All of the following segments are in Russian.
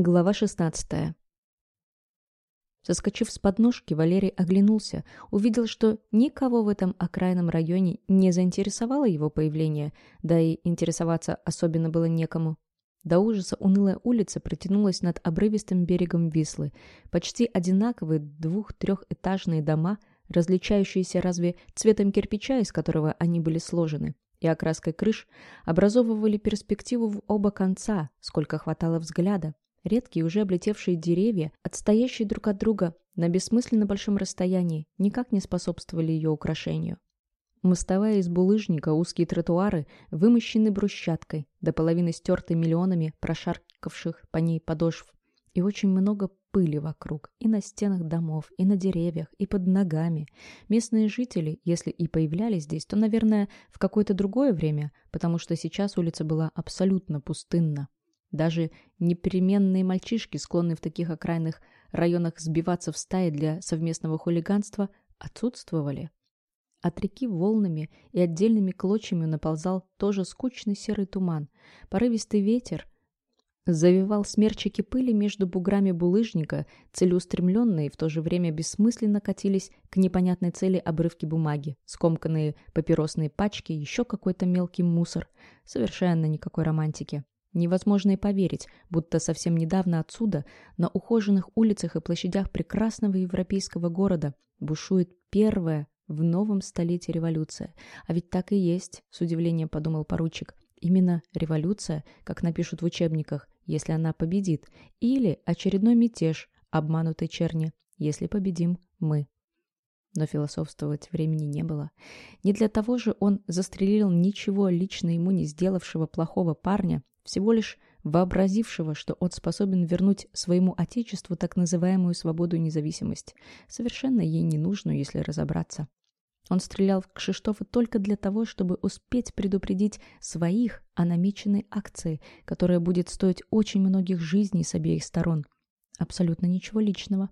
Глава 16. Соскочив с подножки, Валерий оглянулся, увидел, что никого в этом окраинном районе не заинтересовало его появление, да и интересоваться особенно было некому. До ужаса унылая улица протянулась над обрывистым берегом Вислы. Почти одинаковые двух-трехэтажные дома, различающиеся разве цветом кирпича, из которого они были сложены, и окраской крыш, образовывали перспективу в оба конца, сколько хватало взгляда. Редкие, уже облетевшие деревья, отстоящие друг от друга на бессмысленно большом расстоянии, никак не способствовали ее украшению. Мостовая из булыжника, узкие тротуары, вымощены брусчаткой, до половины стерты миллионами прошаркавших по ней подошв, и очень много пыли вокруг, и на стенах домов, и на деревьях, и под ногами. Местные жители, если и появлялись здесь, то, наверное, в какое-то другое время, потому что сейчас улица была абсолютно пустынна. Даже непременные мальчишки, склонные в таких окраинных районах сбиваться в стаи для совместного хулиганства, отсутствовали. От реки волнами и отдельными клочьями наползал тоже скучный серый туман. Порывистый ветер завивал смерчики пыли между буграми булыжника, целеустремленные и в то же время бессмысленно катились к непонятной цели обрывки бумаги, скомканные папиросные пачки, еще какой-то мелкий мусор. Совершенно никакой романтики. Невозможно и поверить, будто совсем недавно отсюда, на ухоженных улицах и площадях прекрасного европейского города, бушует первая в новом столетии революция. А ведь так и есть, с удивлением подумал поручик. Именно революция, как напишут в учебниках, если она победит, или очередной мятеж, обманутой черни, если победим мы. Но философствовать времени не было. Не для того же он застрелил ничего лично ему не сделавшего плохого парня, всего лишь вообразившего, что он способен вернуть своему отечеству так называемую свободу и независимость, совершенно ей ненужную, если разобраться. Он стрелял в Кшиштофа только для того, чтобы успеть предупредить своих о намеченной акции, которая будет стоить очень многих жизней с обеих сторон. Абсолютно ничего личного.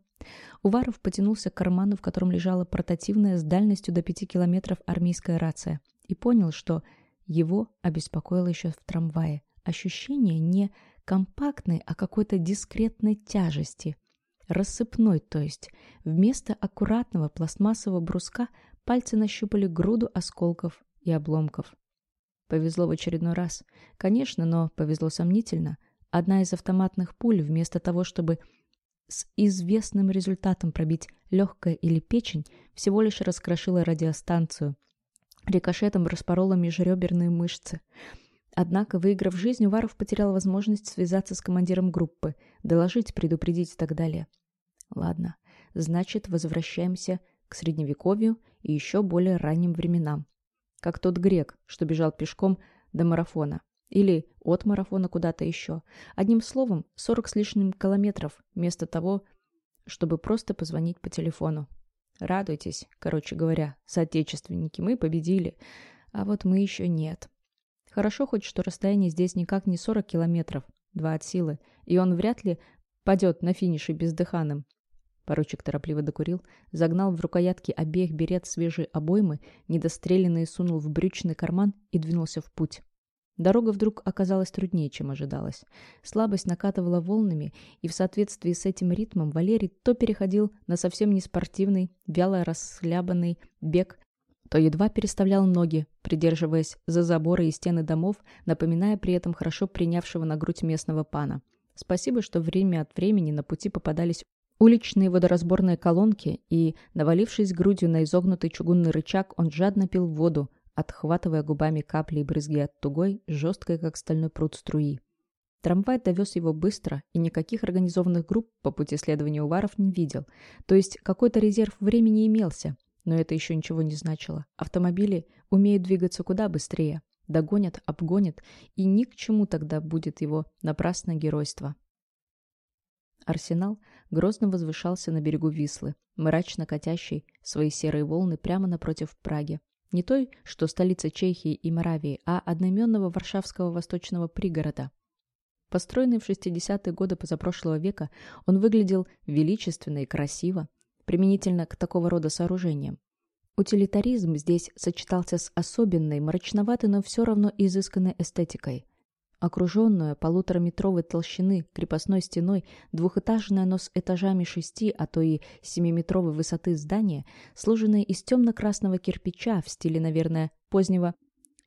Уваров потянулся к карману, в котором лежала портативная с дальностью до пяти километров армейская рация, и понял, что его обеспокоило еще в трамвае ощущение не компактной, а какой-то дискретной тяжести. Рассыпной, то есть. Вместо аккуратного пластмассового бруска пальцы нащупали груду осколков и обломков. Повезло в очередной раз. Конечно, но повезло сомнительно. Одна из автоматных пуль, вместо того, чтобы с известным результатом пробить легкое или печень, всего лишь раскрошила радиостанцию. Рикошетом распорола межреберные мышцы. Однако, выиграв жизнь, Уваров потерял возможность связаться с командиром группы, доложить, предупредить и так далее. Ладно, значит, возвращаемся к средневековью и еще более ранним временам. Как тот грек, что бежал пешком до марафона. Или от марафона куда-то еще. Одним словом, 40 с лишним километров, вместо того, чтобы просто позвонить по телефону. Радуйтесь, короче говоря, соотечественники, мы победили, а вот мы еще нет. Хорошо хоть, что расстояние здесь никак не 40 километров, два от силы, и он вряд ли падет на финише бездыханным. Поручик торопливо докурил, загнал в рукоятки обеих берет свежие обоймы, недостреленные сунул в брючный карман и двинулся в путь. Дорога вдруг оказалась труднее, чем ожидалось. Слабость накатывала волнами, и в соответствии с этим ритмом Валерий то переходил на совсем не спортивный, вяло расхлябанный бег, то едва переставлял ноги, придерживаясь за заборы и стены домов, напоминая при этом хорошо принявшего на грудь местного пана. Спасибо, что время от времени на пути попадались уличные водоразборные колонки, и, навалившись грудью на изогнутый чугунный рычаг, он жадно пил воду, отхватывая губами капли и брызги от тугой, жесткой, как стальной пруд струи. Трамвай довез его быстро, и никаких организованных групп по пути следования Уваров не видел. То есть какой-то резерв времени имелся, но это еще ничего не значило. Автомобили умеют двигаться куда быстрее. Догонят, обгонят, и ни к чему тогда будет его напрасное геройство. Арсенал грозно возвышался на берегу Вислы, мрачно катящий свои серые волны прямо напротив Праги. Не той, что столица Чехии и Моравии, а одноименного варшавского восточного пригорода. Построенный в 60-е годы позапрошлого века, он выглядел величественно и красиво, применительно к такого рода сооружениям. Утилитаризм здесь сочетался с особенной, мрачноватой, но все равно изысканной эстетикой. Окруженная полутораметровой толщины крепостной стеной, двухэтажное, но с этажами шести, а то и семиметровой высоты здание, сложенное из темно-красного кирпича в стиле, наверное, позднего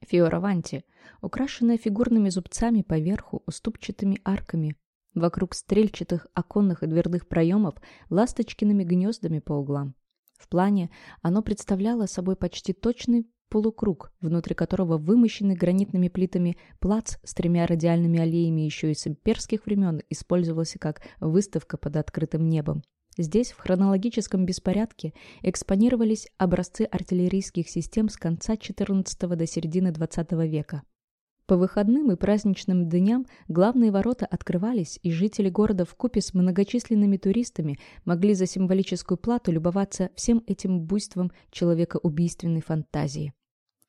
фиораванти, украшенное фигурными зубцами поверху, уступчатыми арками, вокруг стрельчатых оконных и дверных проемов, ласточкиными гнездами по углам. В плане оно представляло собой почти точный полукруг, внутри которого вымощенный гранитными плитами плац с тремя радиальными аллеями еще из имперских времен использовался как выставка под открытым небом. Здесь в хронологическом беспорядке экспонировались образцы артиллерийских систем с конца XIV до середины XX века. По выходным и праздничным дням главные ворота открывались, и жители города в купе с многочисленными туристами могли за символическую плату любоваться всем этим буйством человекоубийственной фантазии.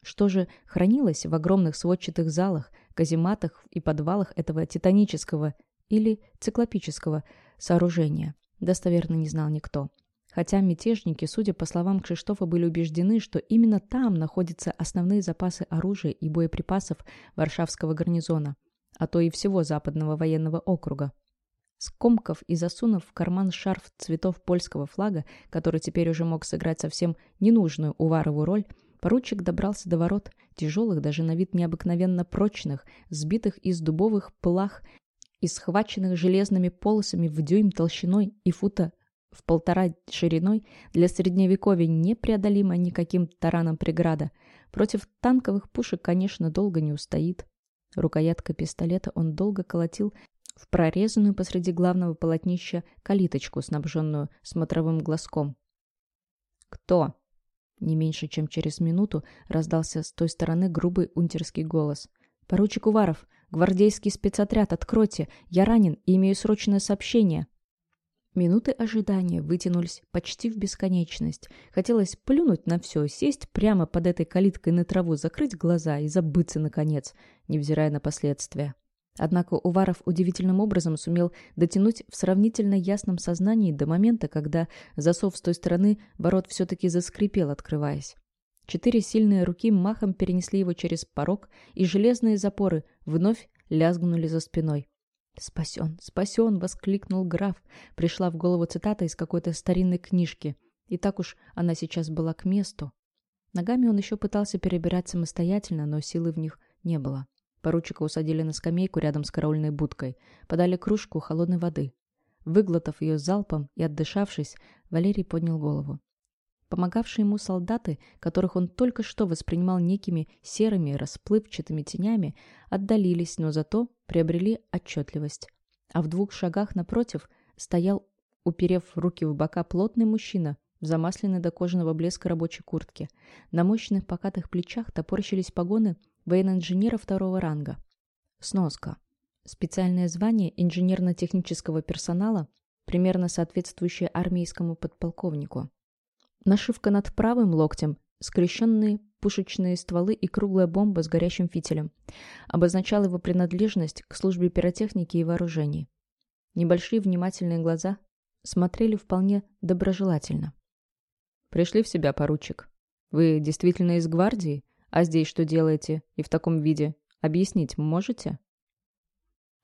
Что же хранилось в огромных сводчатых залах, казематах и подвалах этого титанического или циклопического сооружения, достоверно не знал никто. Хотя мятежники, судя по словам Кшиштофа, были убеждены, что именно там находятся основные запасы оружия и боеприпасов Варшавского гарнизона, а то и всего западного военного округа. Скомкав и засунув в карман шарф цветов польского флага, который теперь уже мог сыграть совсем ненужную Уварову роль, Поручик добрался до ворот, тяжелых, даже на вид необыкновенно прочных, сбитых из дубовых плах и схваченных железными полосами в дюйм толщиной и фута в полтора шириной, для средневековья непреодолима никаким тараном преграда. Против танковых пушек, конечно, долго не устоит. Рукоятка пистолета он долго колотил в прорезанную посреди главного полотнища калиточку, снабженную смотровым глазком. «Кто?» Не меньше, чем через минуту раздался с той стороны грубый унтерский голос. «Поручик Уваров! Гвардейский спецотряд! Откройте! Я ранен и имею срочное сообщение!» Минуты ожидания вытянулись почти в бесконечность. Хотелось плюнуть на все, сесть прямо под этой калиткой на траву, закрыть глаза и забыться, наконец, невзирая на последствия. Однако Уваров удивительным образом сумел дотянуть в сравнительно ясном сознании до момента, когда засов с той стороны ворот все-таки заскрипел, открываясь. Четыре сильные руки махом перенесли его через порог, и железные запоры вновь лязгнули за спиной. «Спасен, спасен!» — воскликнул граф. Пришла в голову цитата из какой-то старинной книжки. И так уж она сейчас была к месту. Ногами он еще пытался перебирать самостоятельно, но силы в них не было. Поручика усадили на скамейку рядом с караульной будкой, подали кружку холодной воды. Выглотав ее залпом и отдышавшись, Валерий поднял голову. Помогавшие ему солдаты, которых он только что воспринимал некими серыми расплывчатыми тенями, отдалились, но зато приобрели отчетливость. А в двух шагах напротив стоял, уперев руки в бока, плотный мужчина в замасленной до кожаного блеска рабочей куртке. На мощных покатых плечах топорщились погоны военно-инженера второго ранга. Сноска. Специальное звание инженерно-технического персонала, примерно соответствующее армейскому подполковнику. Нашивка над правым локтем, скрещенные пушечные стволы и круглая бомба с горящим фитилем, обозначал его принадлежность к службе пиротехники и вооружений. Небольшие внимательные глаза смотрели вполне доброжелательно. «Пришли в себя, поручик. Вы действительно из гвардии? А здесь что делаете? И в таком виде? Объяснить можете?»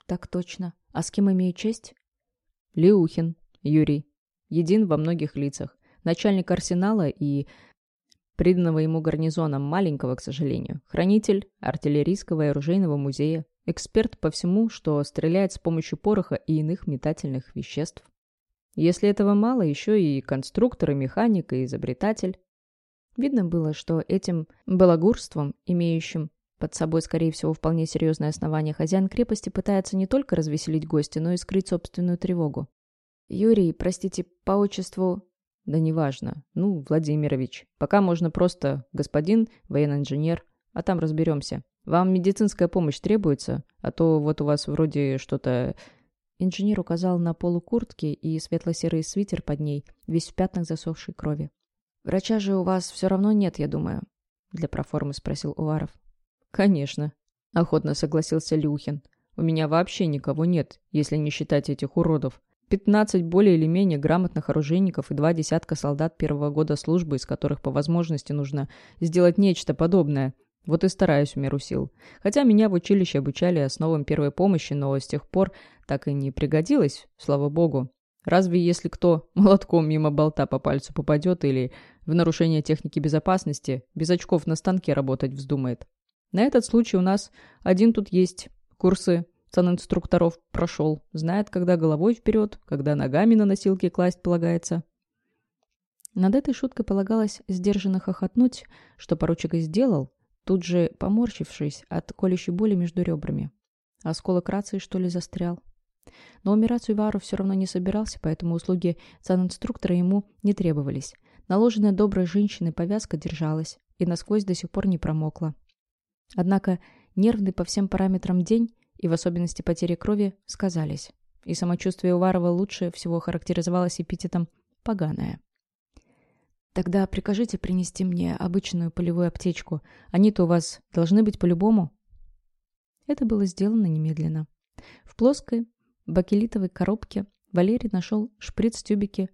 «Так точно. А с кем имею честь?» «Леухин. Юрий. Един во многих лицах. Начальник арсенала и приданного ему гарнизона, маленького, к сожалению. Хранитель артиллерийского и оружейного музея. Эксперт по всему, что стреляет с помощью пороха и иных метательных веществ. Если этого мало, еще и конструктор, и механик, и изобретатель. Видно было, что этим балагурством, имеющим под собой, скорее всего, вполне серьезное основание, хозяин крепости пытается не только развеселить гостя, но и скрыть собственную тревогу. «Юрий, простите, по отчеству...» «Да неважно. Ну, Владимирович. Пока можно просто господин, военный инженер, а там разберемся. Вам медицинская помощь требуется? А то вот у вас вроде что-то...» Инженер указал на полу куртки и светло-серый свитер под ней, весь в пятнах засохшей крови. «Врача же у вас все равно нет, я думаю», — для проформы спросил Уваров. «Конечно», — охотно согласился Люхин. «У меня вообще никого нет, если не считать этих уродов. Пятнадцать более или менее грамотных оружейников и два десятка солдат первого года службы, из которых по возможности нужно сделать нечто подобное. Вот и стараюсь в меру сил. Хотя меня в училище обучали основам первой помощи, но с тех пор так и не пригодилось, слава богу. Разве если кто молотком мимо болта по пальцу попадет или в нарушение техники безопасности без очков на станке работать вздумает. На этот случай у нас один тут есть. Курсы санинструкторов прошел. Знает, когда головой вперед, когда ногами на носилки класть полагается. Над этой шуткой полагалось сдержанно хохотнуть, что поручик и сделал, тут же поморщившись от колющей боли между ребрами. Осколок рации, что ли, застрял. Но умирать Уивару все равно не собирался, поэтому услуги санинструктора ему не требовались. Наложенная доброй женщиной повязка держалась и насквозь до сих пор не промокла. Однако нервный по всем параметрам день и в особенности потери крови сказались, и самочувствие Уварова лучше всего характеризовалось эпитетом «поганое». «Тогда прикажите принести мне обычную полевую аптечку. Они-то у вас должны быть по-любому?» Это было сделано немедленно. В плоской, бакелитовой коробке Валерий нашел шприц-тюбики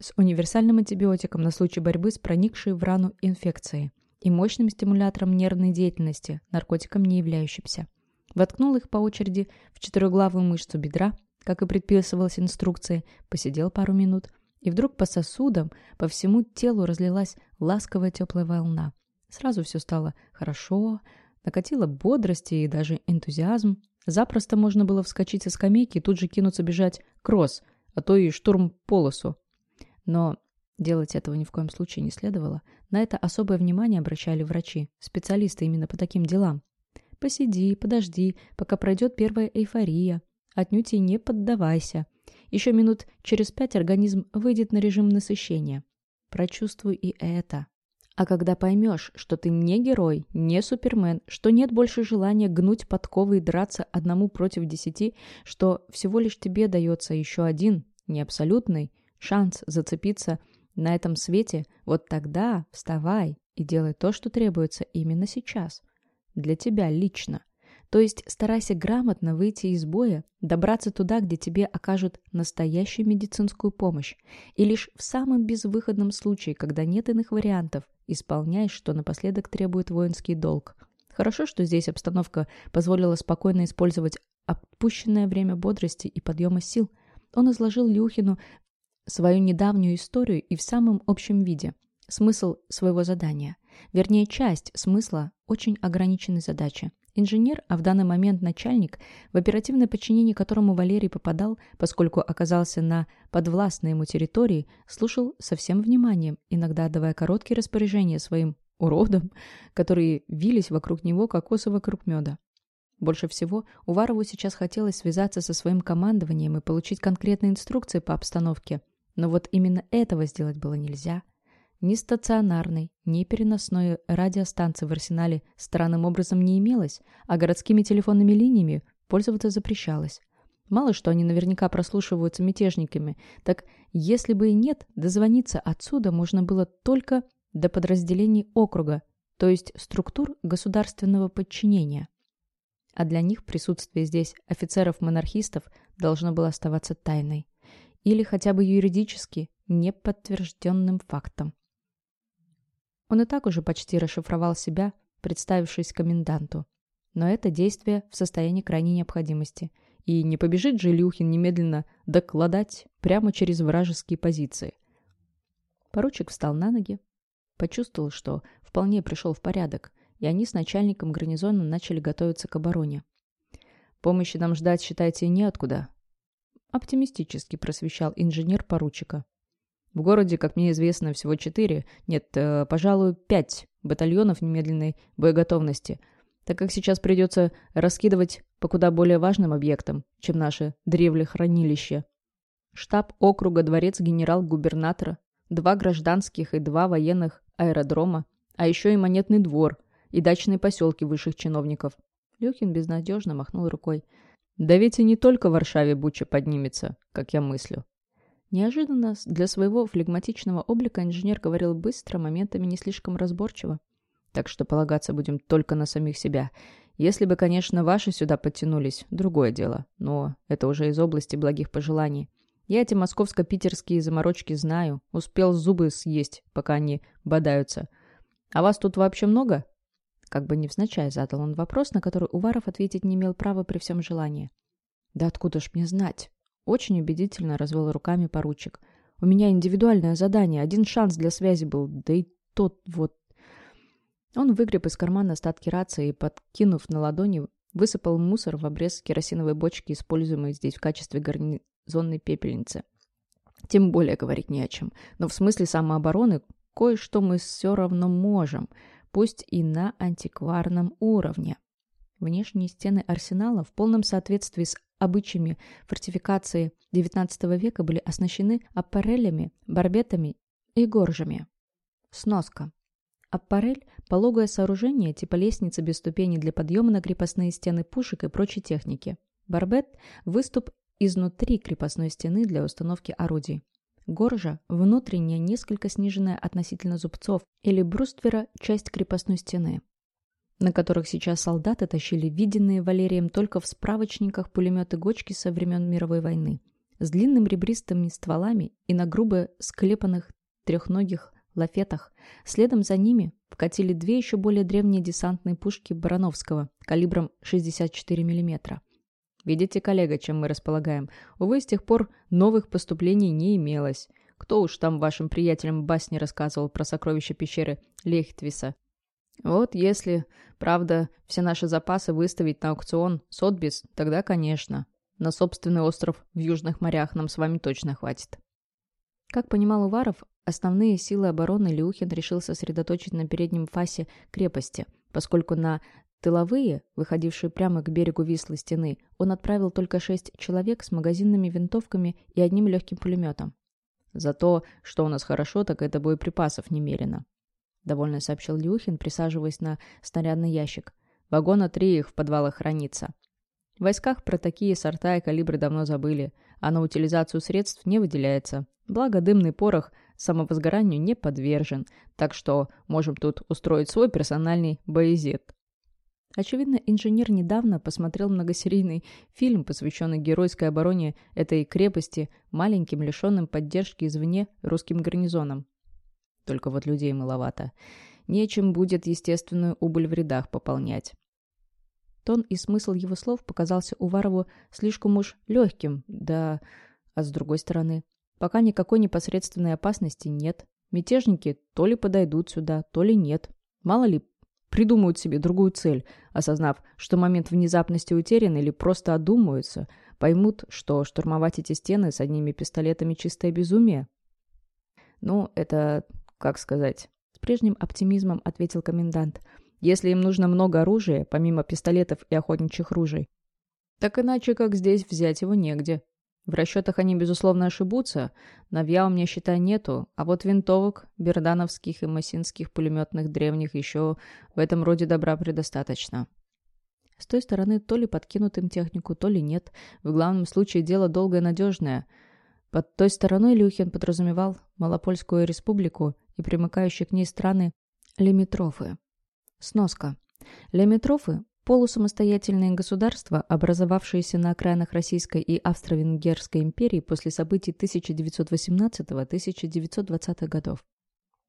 с универсальным антибиотиком на случай борьбы с проникшей в рану инфекцией и мощным стимулятором нервной деятельности, наркотиком не являющимся. Воткнул их по очереди в четырехглавую мышцу бедра, как и предписывалось инструкции, посидел пару минут – и вдруг по сосудам, по всему телу разлилась ласковая теплая волна. Сразу все стало хорошо, накатило бодрости и даже энтузиазм. Запросто можно было вскочить со скамейки и тут же кинуться бежать кросс, а то и штурм-полосу. Но делать этого ни в коем случае не следовало. На это особое внимание обращали врачи, специалисты именно по таким делам. Посиди, подожди, пока пройдет первая эйфория. Отнюдь и не поддавайся. Еще минут через пять организм выйдет на режим насыщения. Прочувствуй и это. А когда поймешь, что ты не герой, не супермен, что нет больше желания гнуть подковы и драться одному против десяти, что всего лишь тебе дается еще один, не абсолютный, шанс зацепиться на этом свете, вот тогда вставай и делай то, что требуется именно сейчас. Для тебя лично. То есть старайся грамотно выйти из боя, добраться туда, где тебе окажут настоящую медицинскую помощь. И лишь в самом безвыходном случае, когда нет иных вариантов, исполняй, что напоследок требует воинский долг. Хорошо, что здесь обстановка позволила спокойно использовать отпущенное время бодрости и подъема сил. Он изложил Люхину свою недавнюю историю и в самом общем виде. Смысл своего задания. Вернее, часть смысла очень ограниченной задачи. Инженер, а в данный момент начальник, в оперативное подчинение которому Валерий попадал, поскольку оказался на подвластной ему территории, слушал со всем вниманием, иногда отдавая короткие распоряжения своим уродам, которые вились вокруг него, как осы вокруг меда. Больше всего Уварову сейчас хотелось связаться со своим командованием и получить конкретные инструкции по обстановке, но вот именно этого сделать было нельзя – ни стационарной, ни переносной радиостанции в арсенале странным образом не имелось, а городскими телефонными линиями пользоваться запрещалось. Мало что они наверняка прослушиваются мятежниками, так если бы и нет, дозвониться отсюда можно было только до подразделений округа, то есть структур государственного подчинения. А для них присутствие здесь офицеров-монархистов должно было оставаться тайной. Или хотя бы юридически неподтвержденным фактом. Он и так уже почти расшифровал себя, представившись коменданту. Но это действие в состоянии крайней необходимости. И не побежит же Илюхин немедленно докладать прямо через вражеские позиции. Поручик встал на ноги, почувствовал, что вполне пришел в порядок, и они с начальником гарнизона начали готовиться к обороне. «Помощи нам ждать, считайте, неоткуда», — оптимистически просвещал инженер поручика. В городе, как мне известно, всего четыре, нет, э, пожалуй, пять батальонов немедленной боеготовности, так как сейчас придется раскидывать по куда более важным объектам, чем наше древле-хранилище. Штаб округа, дворец генерал-губернатора, два гражданских и два военных аэродрома, а еще и монетный двор и дачные поселки высших чиновников. Люхин безнадежно махнул рукой. Да ведь и не только в Варшаве буча поднимется, как я мыслю. Неожиданно для своего флегматичного облика инженер говорил быстро, моментами не слишком разборчиво. Так что полагаться будем только на самих себя. Если бы, конечно, ваши сюда подтянулись, другое дело. Но это уже из области благих пожеланий. Я эти московско-питерские заморочки знаю. Успел зубы съесть, пока они бодаются. А вас тут вообще много? Как бы невзначай задал он вопрос, на который Уваров ответить не имел права при всем желании. «Да откуда ж мне знать?» Очень убедительно развел руками поручик. «У меня индивидуальное задание, один шанс для связи был, да и тот вот...» Он выгреб из кармана остатки рации и, подкинув на ладони, высыпал мусор в обрез керосиновой бочки, используемой здесь в качестве гарнизонной пепельницы. Тем более говорить не о чем. Но в смысле самообороны кое-что мы все равно можем, пусть и на антикварном уровне. Внешние стены арсенала в полном соответствии с обычаями фортификации XIX века были оснащены аппарелями, барбетами и горжами. Сноска. Аппарель – пологое сооружение типа лестницы без ступеней для подъема на крепостные стены пушек и прочей техники. Барбет – выступ изнутри крепостной стены для установки орудий. Горжа – внутренняя, несколько сниженная относительно зубцов или бруствера часть крепостной стены, на которых сейчас солдаты тащили виденные Валерием только в справочниках пулеметы-гочки со времен мировой войны, с длинными ребристыми стволами и на грубо склепанных трехногих лафетах. Следом за ними вкатили две еще более древние десантные пушки Барановского калибром 64 мм. Видите, коллега, чем мы располагаем? Увы, с тех пор новых поступлений не имелось. Кто уж там вашим приятелям басни рассказывал про сокровища пещеры Лехтвиса? Вот если, правда, все наши запасы выставить на аукцион Сотбис, тогда, конечно. На собственный остров в Южных морях нам с вами точно хватит. Как понимал Уваров, основные силы обороны Люхин решил сосредоточить на переднем фасе крепости, поскольку на Тыловые, выходившие прямо к берегу Вислы стены, он отправил только шесть человек с магазинными винтовками и одним легким пулеметом. За то, что у нас хорошо, так это боеприпасов немерено. Довольно сообщил Люхин, присаживаясь на снарядный ящик. Вагона три их в подвалах хранится. В войсках про такие сорта и калибры давно забыли, а на утилизацию средств не выделяется. Благо дымный порох самовозгоранию не подвержен, так что можем тут устроить свой персональный боезет. Очевидно, инженер недавно посмотрел многосерийный фильм, посвященный геройской обороне этой крепости маленьким, лишенным поддержки извне русским гарнизоном. Только вот людей маловато. Нечем будет естественную убыль в рядах пополнять. Тон и смысл его слов показался Уварову слишком уж легким, да... А с другой стороны, пока никакой непосредственной опасности нет. Мятежники то ли подойдут сюда, то ли нет. Мало ли, придумают себе другую цель, осознав, что момент внезапности утерян или просто одумаются, поймут, что штурмовать эти стены с одними пистолетами чистое безумие. Ну, это, как сказать, с прежним оптимизмом ответил комендант. Если им нужно много оружия, помимо пистолетов и охотничьих ружей, так иначе как здесь взять его негде. В расчетах они, безусловно, ошибутся. Навья у меня, считай, нету. А вот винтовок, бердановских и масинских пулеметных древних еще в этом роде добра предостаточно. С той стороны то ли подкинут им технику, то ли нет. В главном случае дело долгое и надежное. Под той стороной Люхин подразумевал Малопольскую республику и примыкающие к ней страны лимитрофы. Сноска. Лимитрофы Полусамостоятельные государства, образовавшиеся на окраинах Российской и Австро-Венгерской империи после событий 1918-1920 годов.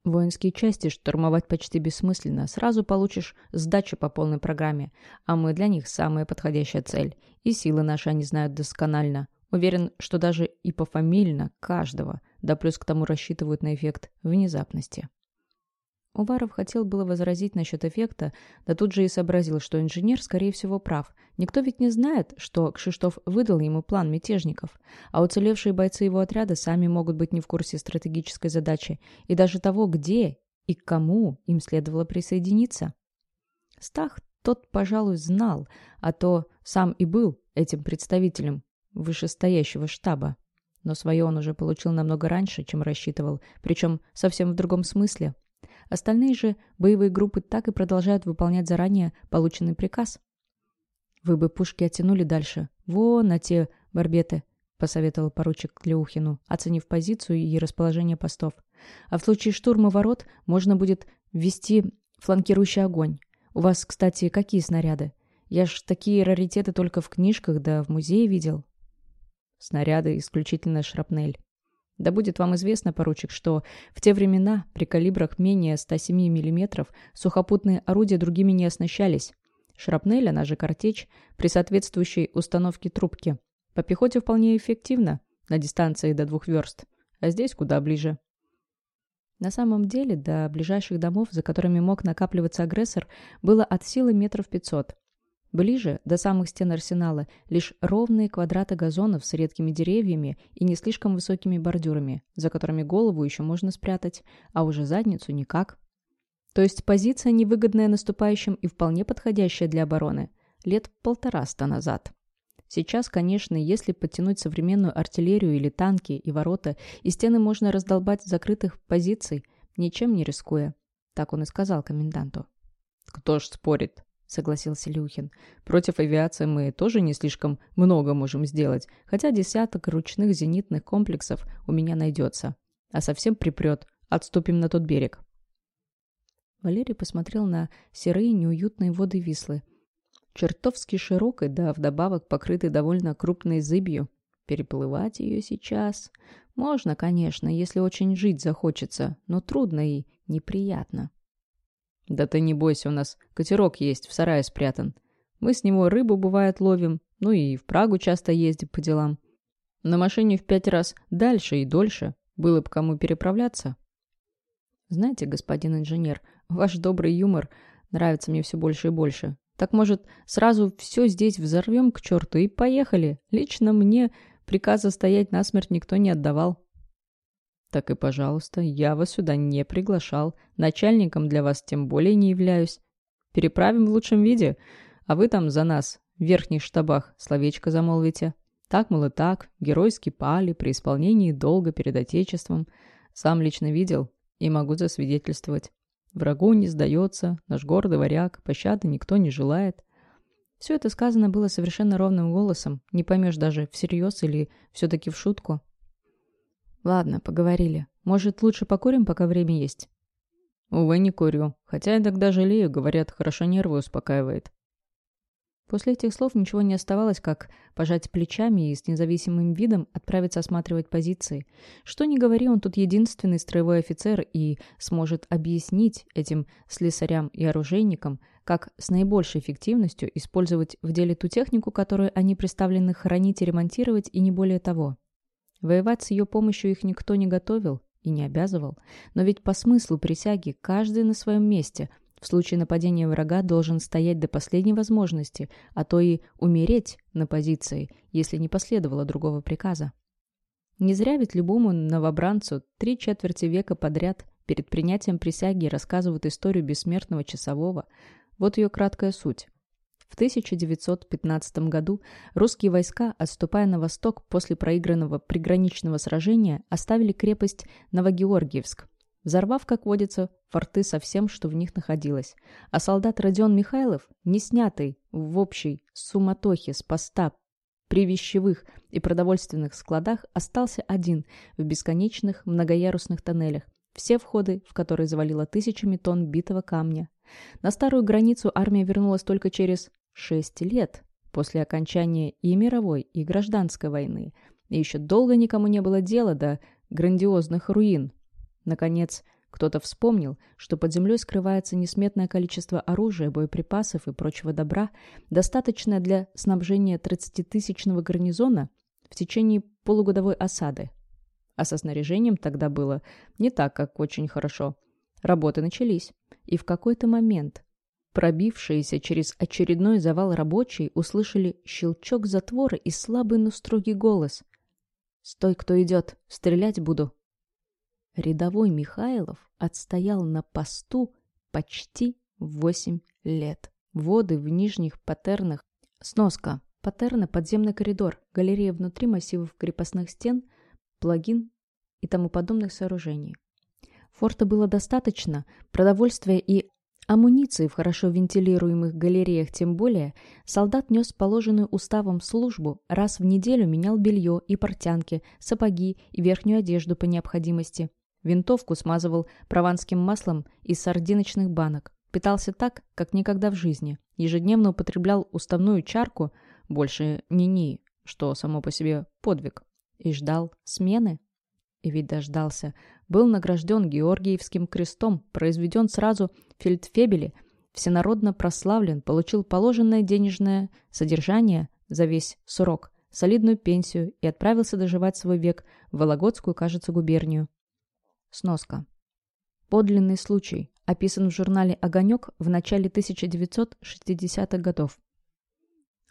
Воинские части штурмовать почти бессмысленно, сразу получишь сдачу по полной программе, а мы для них самая подходящая цель, и силы наши они знают досконально. Уверен, что даже и пофамильно каждого, да плюс к тому рассчитывают на эффект внезапности. Уваров хотел было возразить насчет эффекта, да тут же и сообразил, что инженер, скорее всего, прав. Никто ведь не знает, что Кшиштоф выдал ему план мятежников, а уцелевшие бойцы его отряда сами могут быть не в курсе стратегической задачи и даже того, где и к кому им следовало присоединиться. Стах тот, пожалуй, знал, а то сам и был этим представителем вышестоящего штаба. Но свое он уже получил намного раньше, чем рассчитывал, причем совсем в другом смысле – Остальные же боевые группы так и продолжают выполнять заранее полученный приказ. «Вы бы пушки оттянули дальше. Вон на те барбеты», — посоветовал поручик Клеухину, оценив позицию и расположение постов. «А в случае штурма ворот можно будет ввести фланкирующий огонь. У вас, кстати, какие снаряды? Я ж такие раритеты только в книжках да в музее видел». «Снаряды исключительно шрапнель». Да будет вам известно, поручик, что в те времена при калибрах менее 107 мм сухопутные орудия другими не оснащались. Шрапнель, она же картечь, при соответствующей установке трубки. По пехоте вполне эффективно, на дистанции до двух верст, а здесь куда ближе. На самом деле, до ближайших домов, за которыми мог накапливаться агрессор, было от силы метров пятьсот. Ближе, до самых стен арсенала, лишь ровные квадраты газонов с редкими деревьями и не слишком высокими бордюрами, за которыми голову еще можно спрятать, а уже задницу никак. То есть позиция невыгодная наступающим и вполне подходящая для обороны. Лет полтораста назад. Сейчас, конечно, если подтянуть современную артиллерию или танки и ворота, и стены можно раздолбать закрытых позиций, ничем не рискуя. Так он и сказал коменданту. «Кто ж спорит?» Согласился Люхин. «Против авиации мы тоже не слишком много можем сделать, хотя десяток ручных зенитных комплексов у меня найдется. А совсем припрет, отступим на тот берег». Валерий посмотрел на серые неуютные воды Вислы. Чертовски широкой, да вдобавок покрытой довольно крупной зыбью. Переплывать ее сейчас можно, конечно, если очень жить захочется, но трудно и неприятно. «Да ты не бойся, у нас катерок есть, в сарае спрятан. Мы с него рыбу, бывает, ловим, ну и в Прагу часто ездим по делам. На машине в пять раз дальше и дольше. Было бы кому переправляться». «Знаете, господин инженер, ваш добрый юмор нравится мне все больше и больше. Так, может, сразу все здесь взорвем к черту и поехали? Лично мне приказа стоять насмерть никто не отдавал». Так и пожалуйста, я вас сюда не приглашал, начальником для вас тем более не являюсь. Переправим в лучшем виде, а вы там за нас, в верхних штабах, словечко замолвите. Так, мол, и так, геройски пали при исполнении долга перед Отечеством. Сам лично видел и могу засвидетельствовать. Врагу не сдается, наш гордый варяг, пощады никто не желает. Все это сказано было совершенно ровным голосом, не поймешь даже всерьез или все-таки в шутку. Ладно, поговорили. Может, лучше покурим, пока время есть? Увы, не курю. Хотя я тогда жалею, говорят, хорошо нервы успокаивает. После этих слов ничего не оставалось, как пожать плечами и с независимым видом отправиться осматривать позиции. Что ни говори, он тут единственный строевой офицер и сможет объяснить этим слесарям и оружейникам, как с наибольшей эффективностью использовать в деле ту технику, которую они представлены хранить и ремонтировать, и не более того. Воевать с ее помощью их никто не готовил и не обязывал. Но ведь по смыслу присяги каждый на своем месте в случае нападения врага должен стоять до последней возможности, а то и умереть на позиции, если не последовало другого приказа. Не зря ведь любому новобранцу три четверти века подряд перед принятием присяги рассказывают историю бессмертного часового. Вот ее краткая суть. В 1915 году русские войска, отступая на восток после проигранного приграничного сражения, оставили крепость Новогеоргиевск, взорвав, как водится, форты со всем, что в них находилось. А солдат Родион Михайлов, не снятый в общей суматохе с поста при вещевых и продовольственных складах, остался один в бесконечных многоярусных тоннелях, все входы в которые завалило тысячами тонн битого камня. На старую границу армия вернулась только через Шесть лет после окончания и мировой, и гражданской войны, и еще долго никому не было дела до грандиозных руин. Наконец, кто-то вспомнил, что под землей скрывается несметное количество оружия, боеприпасов и прочего добра, достаточное для снабжения 30-тысячного гарнизона в течение полугодовой осады. А со снаряжением тогда было не так, как очень хорошо. Работы начались, и в какой-то момент Пробившиеся через очередной завал рабочие услышали щелчок затвора и слабый, но строгий голос. «Стой, кто идет! Стрелять буду!» Рядовой Михайлов отстоял на посту почти восемь лет. Воды в нижних патернах. Сноска. Патерна – подземный коридор, галерея внутри массивов крепостных стен, плагин и тому подобных сооружений. Форта было достаточно, продовольствия и Амуниции в хорошо вентилируемых галереях тем более, солдат нес положенную уставом службу, раз в неделю менял белье и портянки, сапоги и верхнюю одежду по необходимости. Винтовку смазывал прованским маслом из сардиночных банок. Питался так, как никогда в жизни. Ежедневно употреблял уставную чарку, больше ни-ни, что само по себе подвиг. И ждал смены. И ведь дождался. Был награжден Георгиевским крестом, произведен сразу в фельдфебеле, всенародно прославлен, получил положенное денежное содержание за весь срок, солидную пенсию и отправился доживать свой век в Вологодскую, кажется, губернию. Сноска. Подлинный случай описан в журнале «Огонек» в начале 1960-х годов.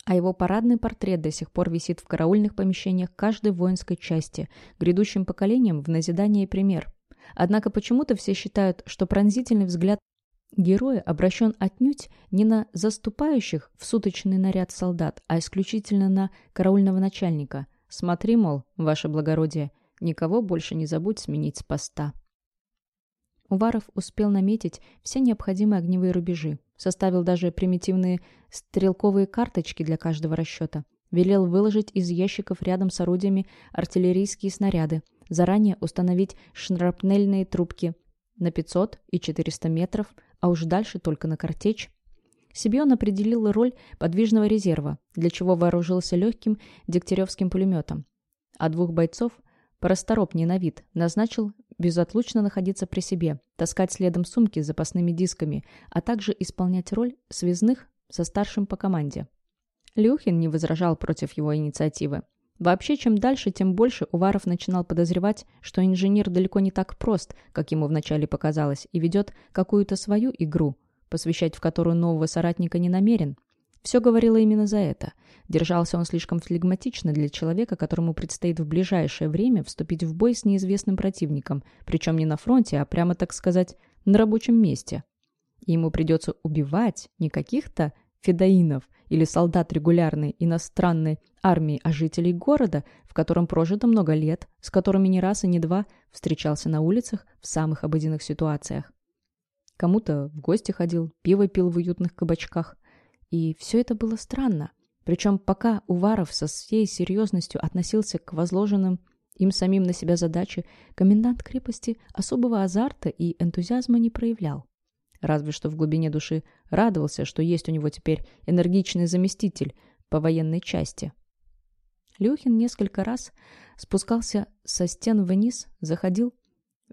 А его парадный портрет до сих пор висит в караульных помещениях каждой воинской части, грядущим поколениям в назидание и пример. Однако почему-то все считают, что пронзительный взгляд героя обращен отнюдь не на заступающих в суточный наряд солдат, а исключительно на караульного начальника. Смотри, мол, ваше благородие, никого больше не забудь сменить с поста. Уваров успел наметить все необходимые огневые рубежи, составил даже примитивные стрелковые карточки для каждого расчета, велел выложить из ящиков рядом с орудиями артиллерийские снаряды, заранее установить шрапнельные трубки на 500 и 400 метров, а уж дальше только на картечь. Себе он определил роль подвижного резерва, для чего вооружился легким дегтяревским пулеметом, а двух бойцов – порасторопнее на вид, назначил безотлучно находиться при себе, таскать следом сумки с запасными дисками, а также исполнять роль связных со старшим по команде. Люхин не возражал против его инициативы. Вообще, чем дальше, тем больше Уваров начинал подозревать, что инженер далеко не так прост, как ему вначале показалось, и ведет какую-то свою игру, посвящать в которую нового соратника не намерен. Все говорило именно за это. Держался он слишком флегматично для человека, которому предстоит в ближайшее время вступить в бой с неизвестным противником, причем не на фронте, а прямо, так сказать, на рабочем месте. И ему придется убивать не каких-то федоинов или солдат регулярной иностранной армии, а жителей города, в котором прожито много лет, с которыми не раз и не два встречался на улицах в самых обыденных ситуациях. Кому-то в гости ходил, пиво пил в уютных кабачках, и все это было странно. Причем пока Уваров со всей серьезностью относился к возложенным им самим на себя задачи, комендант крепости особого азарта и энтузиазма не проявлял. Разве что в глубине души радовался, что есть у него теперь энергичный заместитель по военной части. Люхин несколько раз спускался со стен вниз, заходил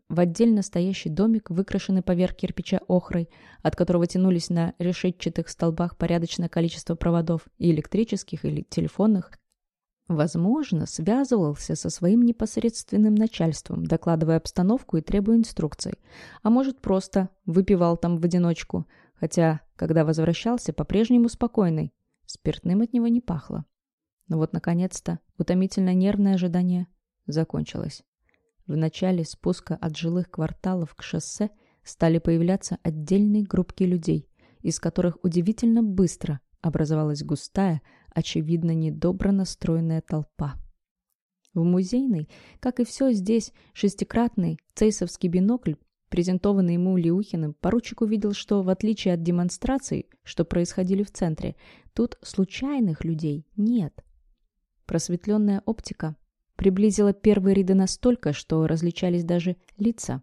в отдельно стоящий домик, выкрашенный поверх кирпича охрой, от которого тянулись на решетчатых столбах порядочное количество проводов, и электрических, или телефонных. Возможно, связывался со своим непосредственным начальством, докладывая обстановку и требуя инструкций. А может, просто выпивал там в одиночку, хотя, когда возвращался, по-прежнему спокойный. Спиртным от него не пахло. Но вот, наконец-то, утомительное нервное ожидание закончилось. В начале спуска от жилых кварталов к шоссе стали появляться отдельные группки людей, из которых удивительно быстро образовалась густая, очевидно, недобро настроенная толпа. В музейной, как и все здесь, шестикратный цейсовский бинокль, презентованный ему Леухиным, поручик увидел, что, в отличие от демонстраций, что происходили в центре, тут случайных людей нет. Просветленная оптика приблизила первые ряды настолько, что различались даже лица.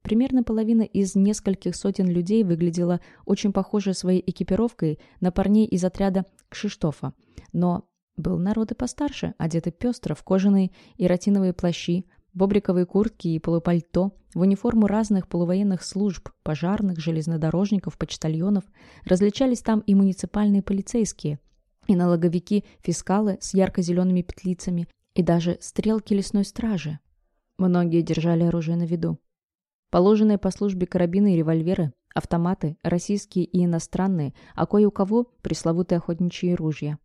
Примерно половина из нескольких сотен людей выглядела очень похоже своей экипировкой на парней из отряда Кшиштофа. Но был народ и постарше, одеты пестро в кожаные и ротиновые плащи, бобриковые куртки и полупальто, в униформу разных полувоенных служб, пожарных, железнодорожников, почтальонов. Различались там и муниципальные полицейские, и налоговики-фискалы с ярко-зелеными петлицами, и даже стрелки лесной стражи. Многие держали оружие на виду. Положенные по службе карабины и револьверы, автоматы, российские и иностранные, а кое у кого пресловутые охотничьи ружья.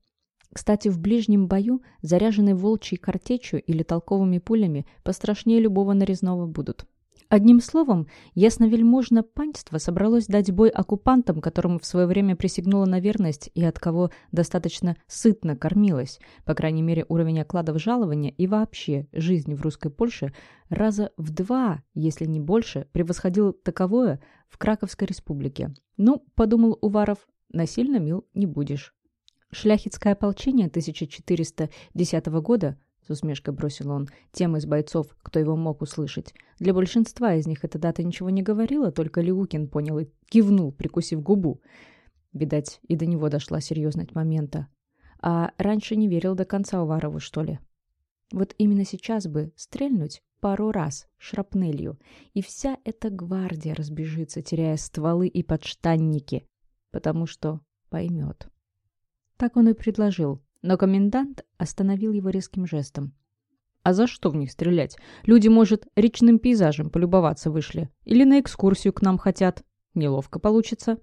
Кстати, в ближнем бою заряженные волчьей картечью или толковыми пулями пострашнее любого нарезного будут. Одним словом, ясновельможно панство собралось дать бой оккупантам, которым в свое время присягнула на верность и от кого достаточно сытно кормилась, по крайней мере уровень окладов жалования и вообще жизнь в русской Польше раза в два, если не больше, превосходил таковое в Краковской республике. Ну, подумал Уваров, насильно мил не будешь. Шляхетское ополчение 1410 года – с усмешкой бросил он тем из бойцов, кто его мог услышать. Для большинства из них эта дата ничего не говорила, только Леукин понял и кивнул, прикусив губу. Видать, и до него дошла серьезность момента. А раньше не верил до конца Уварову, что ли? Вот именно сейчас бы стрельнуть пару раз шрапнелью, и вся эта гвардия разбежится, теряя стволы и подштанники, потому что поймет. Так он и предложил, но комендант остановил его резким жестом. А за что в них стрелять? Люди, может, речным пейзажем полюбоваться вышли. Или на экскурсию к нам хотят. Неловко получится.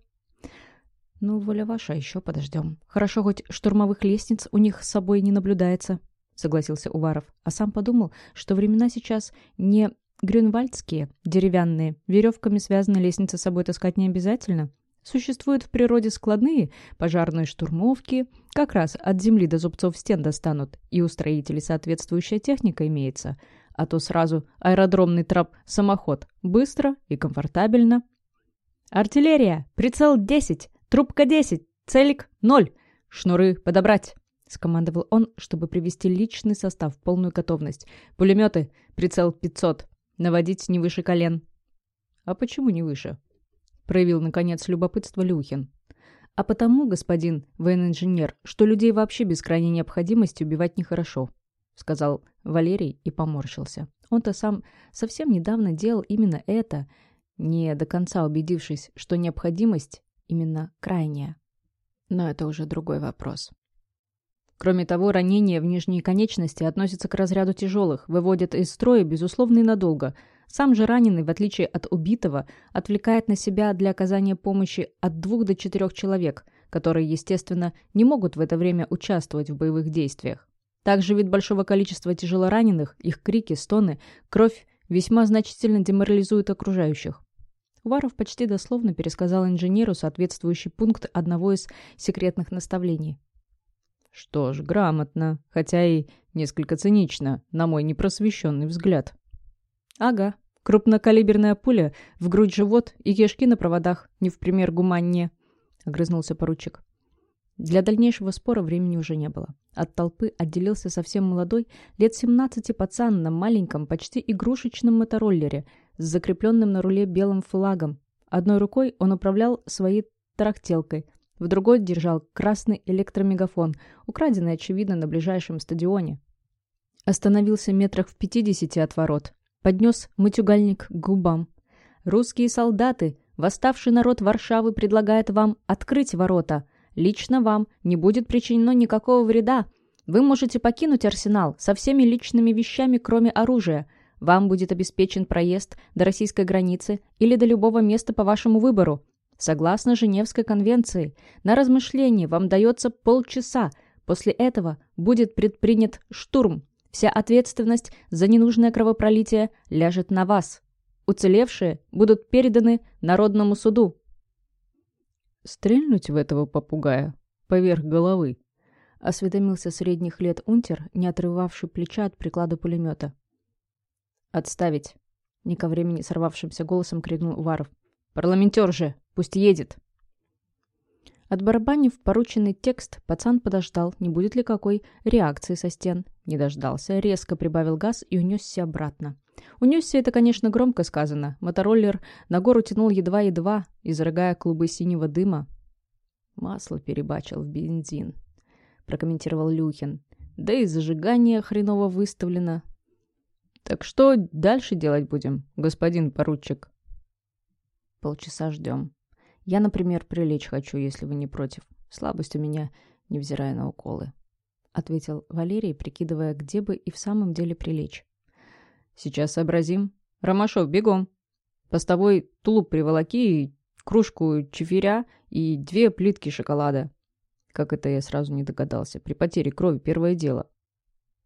Ну, воля ваша, еще подождем. Хорошо, хоть штурмовых лестниц у них с собой не наблюдается, согласился Уваров. А сам подумал, что времена сейчас не грюнвальдские, деревянные. Веревками связанные лестницы с собой таскать не обязательно. Существуют в природе складные пожарные штурмовки, как раз от земли до зубцов стен достанут, и у строителей соответствующая техника имеется, а то сразу аэродромный трап-самоход, быстро и комфортабельно. «Артиллерия! Прицел 10! Трубка 10! Целик 0! Шнуры подобрать!» — скомандовал он, чтобы привести личный состав в полную готовность. «Пулеметы! Прицел 500! Наводить не выше колен!» «А почему не выше?» Проявил, наконец, любопытство Люхин. «А потому, господин военинженер, что людей вообще без крайней необходимости убивать нехорошо», сказал Валерий и поморщился. Он-то сам совсем недавно делал именно это, не до конца убедившись, что необходимость именно крайняя. Но это уже другой вопрос. Кроме того, ранения в нижние конечности относятся к разряду тяжелых, выводят из строя, безусловно, и надолго – сам же раненый, в отличие от убитого, отвлекает на себя для оказания помощи от двух до четырех человек, которые, естественно, не могут в это время участвовать в боевых действиях. Также вид большого количества тяжелораненых, их крики, стоны, кровь весьма значительно деморализуют окружающих. Уваров почти дословно пересказал инженеру соответствующий пункт одного из секретных наставлений. Что ж, грамотно, хотя и несколько цинично, на мой непросвещенный взгляд. Ага, крупнокалиберная пуля в грудь-живот и кишки на проводах, не в пример гуманнее, огрызнулся поручик. Для дальнейшего спора времени уже не было. От толпы отделился совсем молодой, лет 17 пацан на маленьком, почти игрушечном мотороллере с закрепленным на руле белым флагом. Одной рукой он управлял своей тарахтелкой, в другой держал красный электромегафон, украденный, очевидно, на ближайшем стадионе. Остановился метрах в пятидесяти от ворот, поднес матюгальник к губам. «Русские солдаты, восставший народ Варшавы предлагает вам открыть ворота. Лично вам не будет причинено никакого вреда. Вы можете покинуть арсенал со всеми личными вещами, кроме оружия. Вам будет обеспечен проезд до российской границы или до любого места по вашему выбору. Согласно Женевской конвенции, на размышление вам дается полчаса. После этого будет предпринят штурм. Вся ответственность за ненужное кровопролитие ляжет на вас. Уцелевшие будут переданы Народному суду. «Стрельнуть в этого попугая? Поверх головы?» — осведомился средних лет унтер, не отрывавший плеча от приклада пулемета. «Отставить!» — не ко времени сорвавшимся голосом крикнул Уваров. «Парламентер же! Пусть едет!» Отбарабанив порученный текст, пацан подождал, не будет ли какой реакции со стен. Не дождался, резко прибавил газ и унесся обратно. Унесся это, конечно, громко сказано. Мотороллер на гору тянул едва-едва, изрыгая клубы синего дыма. «Масло перебачил в бензин», — прокомментировал Люхин. «Да и зажигание хреново выставлено». «Так что дальше делать будем, господин поручик?» «Полчаса ждем», я, например, прилечь хочу, если вы не против. Слабость у меня, невзирая на уколы. Ответил Валерий, прикидывая, где бы и в самом деле прилечь. Сейчас сообразим. Ромашов, бегом. Постовой тулуп приволоки кружку чефиря и две плитки шоколада. Как это я сразу не догадался. При потере крови первое дело.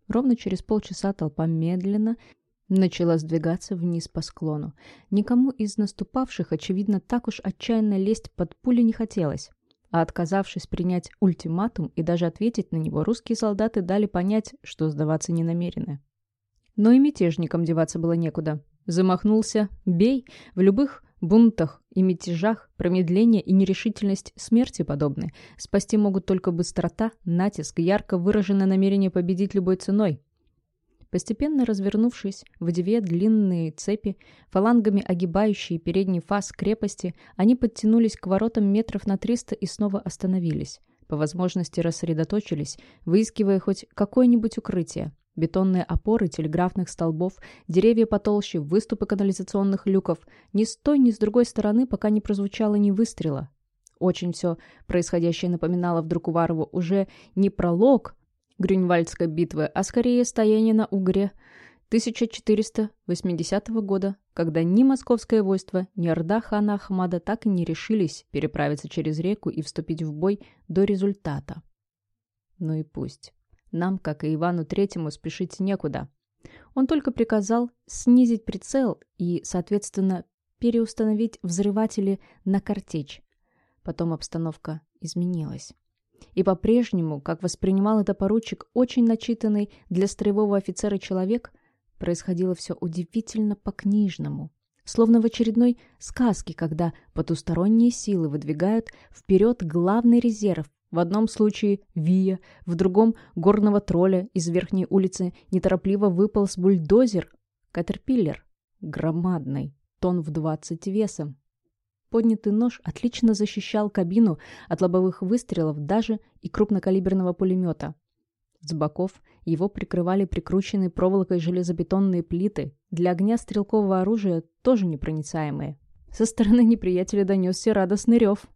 Ровно через полчаса толпа медленно начала сдвигаться вниз по склону. Никому из наступавших, очевидно, так уж отчаянно лезть под пули не хотелось. А отказавшись принять ультиматум и даже ответить на него, русские солдаты дали понять, что сдаваться не намерены. Но и мятежникам деваться было некуда. Замахнулся «бей» в любых бунтах и мятежах, промедление и нерешительность смерти подобны. Спасти могут только быстрота, натиск, ярко выраженное намерение победить любой ценой. Постепенно развернувшись в две длинные цепи, фалангами огибающие передний фас крепости, они подтянулись к воротам метров на триста и снова остановились. По возможности рассредоточились, выискивая хоть какое-нибудь укрытие. Бетонные опоры телеграфных столбов, деревья потолще, выступы канализационных люков. Ни с той, ни с другой стороны пока не прозвучало ни выстрела. Очень все происходящее напоминало вдруг Уварову уже не пролог Грюнвальдской битвы, а скорее стояние на Угре 1480 года, когда ни московское войско, ни орда хана Ахмада так и не решились переправиться через реку и вступить в бой до результата. Ну и пусть. Нам, как и Ивану Третьему, спешить некуда. Он только приказал снизить прицел и, соответственно, переустановить взрыватели на картечь. Потом обстановка изменилась. И по-прежнему, как воспринимал это поручик, очень начитанный для строевого офицера человек, происходило все удивительно по-книжному. Словно в очередной сказке, когда потусторонние силы выдвигают вперед главный резерв, в одном случае Вия, в другом — горного тролля из верхней улицы неторопливо выпал с бульдозер, катерпиллер, громадный, тон в двадцать весом. Поднятый нож отлично защищал кабину от лобовых выстрелов даже и крупнокалиберного пулемета. С боков его прикрывали прикрученные проволокой железобетонные плиты, для огня стрелкового оружия тоже непроницаемые. Со стороны неприятеля донесся радостный рев.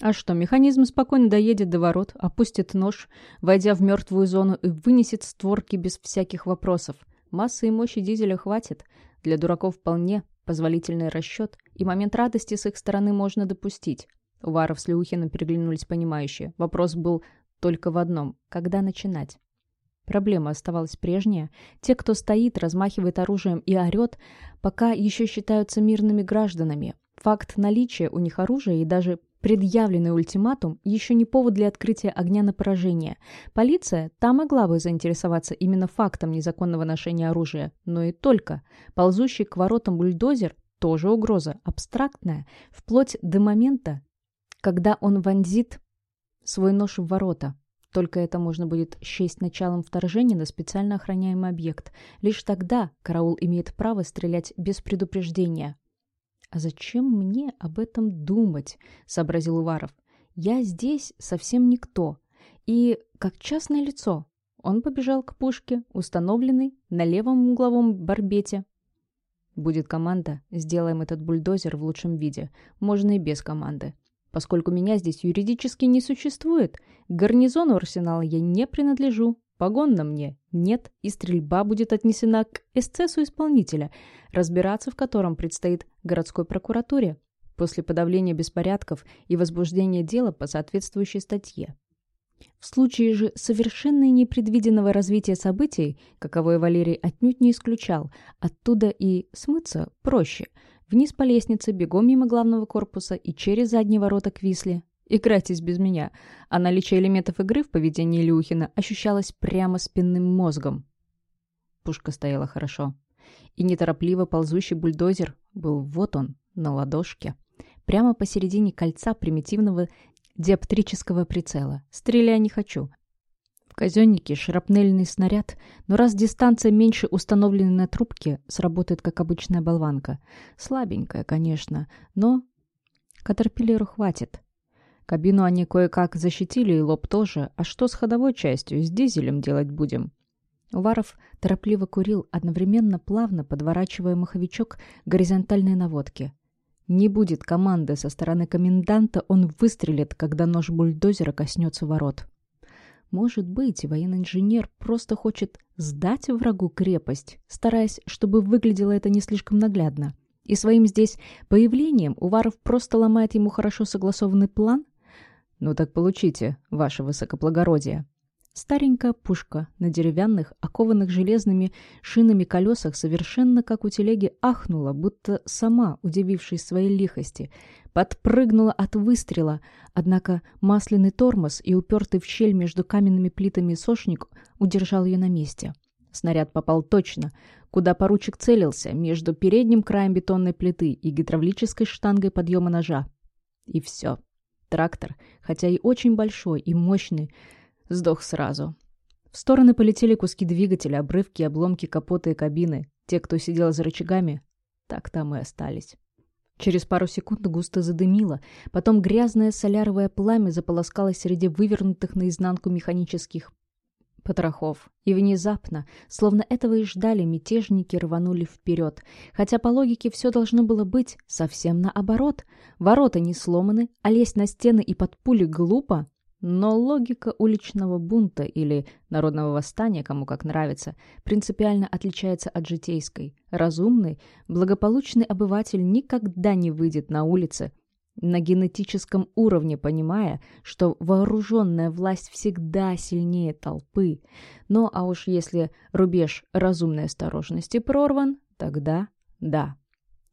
А что, механизм спокойно доедет до ворот, опустит нож, войдя в мертвую зону и вынесет створки без всяких вопросов. Массы и мощи дизеля хватит. Для дураков вполне позволительный расчет, и момент радости с их стороны можно допустить. Уваров с Люхиным переглянулись понимающе. Вопрос был только в одном – когда начинать? Проблема оставалась прежняя. Те, кто стоит, размахивает оружием и орет, пока еще считаются мирными гражданами. Факт наличия у них оружия и даже Предъявленный ультиматум еще не повод для открытия огня на поражение. Полиция та могла бы заинтересоваться именно фактом незаконного ношения оружия, но и только. Ползущий к воротам бульдозер – тоже угроза, абстрактная, вплоть до момента, когда он вонзит свой нож в ворота. Только это можно будет счесть началом вторжения на специально охраняемый объект. Лишь тогда караул имеет право стрелять без предупреждения. «А зачем мне об этом думать?» — сообразил Уваров. «Я здесь совсем никто. И как частное лицо». Он побежал к пушке, установленной на левом угловом барбете. «Будет команда, сделаем этот бульдозер в лучшем виде. Можно и без команды. Поскольку меня здесь юридически не существует, к гарнизону арсенала я не принадлежу. Погон на мне нет, и стрельба будет отнесена к эсцессу исполнителя, разбираться в котором предстоит городской прокуратуре после подавления беспорядков и возбуждения дела по соответствующей статье. В случае же совершенно непредвиденного развития событий, каковое Валерий отнюдь не исключал, оттуда и смыться проще. Вниз по лестнице, бегом мимо главного корпуса и через задние ворота к Висле, Играйтесь без меня. А наличие элементов игры в поведении Илюхина ощущалось прямо спинным мозгом. Пушка стояла хорошо. И неторопливо ползущий бульдозер был вот он, на ладошке. Прямо посередине кольца примитивного диоптрического прицела. Стреляй не хочу. В казеннике шрапнельный снаряд, но раз дистанция меньше установленной на трубке, сработает как обычная болванка. Слабенькая, конечно, но Катерпиллеру хватит. Кабину они кое-как защитили и лоб тоже. А что с ходовой частью? С дизелем делать будем?» Уваров торопливо курил, одновременно плавно подворачивая маховичок горизонтальной наводки. Не будет команды со стороны коменданта, он выстрелит, когда нож бульдозера коснется ворот. Может быть, военный инженер просто хочет сдать врагу крепость, стараясь, чтобы выглядело это не слишком наглядно. И своим здесь появлением Уваров просто ломает ему хорошо согласованный план – «Ну так получите, ваше высокоблагородие». Старенькая пушка на деревянных, окованных железными шинами колесах совершенно как у телеги ахнула, будто сама, удивившись своей лихости, подпрыгнула от выстрела, однако масляный тормоз и упертый в щель между каменными плитами сошник удержал ее на месте. Снаряд попал точно, куда поручик целился, между передним краем бетонной плиты и гидравлической штангой подъема ножа. И все. Трактор, хотя и очень большой и мощный, сдох сразу. В стороны полетели куски двигателя, обрывки, обломки капота и кабины. Те, кто сидел за рычагами, так там и остались. Через пару секунд густо задымило, потом грязное соляровое пламя заполоскалось среди вывернутых наизнанку механических потрохов. И внезапно, словно этого и ждали, мятежники рванули вперед. Хотя по логике все должно было быть совсем наоборот. Ворота не сломаны, а лезть на стены и под пули глупо. Но логика уличного бунта или народного восстания, кому как нравится, принципиально отличается от житейской. Разумный, благополучный обыватель никогда не выйдет на улицы, на генетическом уровне понимая, что вооруженная власть всегда сильнее толпы. Ну а уж если рубеж разумной осторожности прорван, тогда да.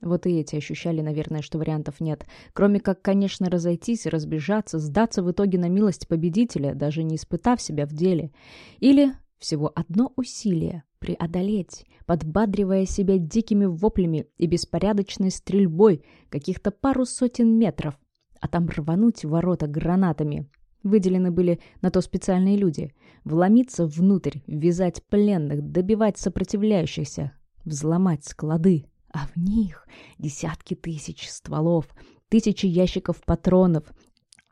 Вот и эти ощущали, наверное, что вариантов нет. Кроме как, конечно, разойтись, разбежаться, сдаться в итоге на милость победителя, даже не испытав себя в деле. Или всего одно усилие — преодолеть, подбадривая себя дикими воплями и беспорядочной стрельбой каких-то пару сотен метров, а там рвануть ворота гранатами. Выделены были на то специальные люди. Вломиться внутрь, вязать пленных, добивать сопротивляющихся, взломать склады. А в них десятки тысяч стволов, тысячи ящиков патронов,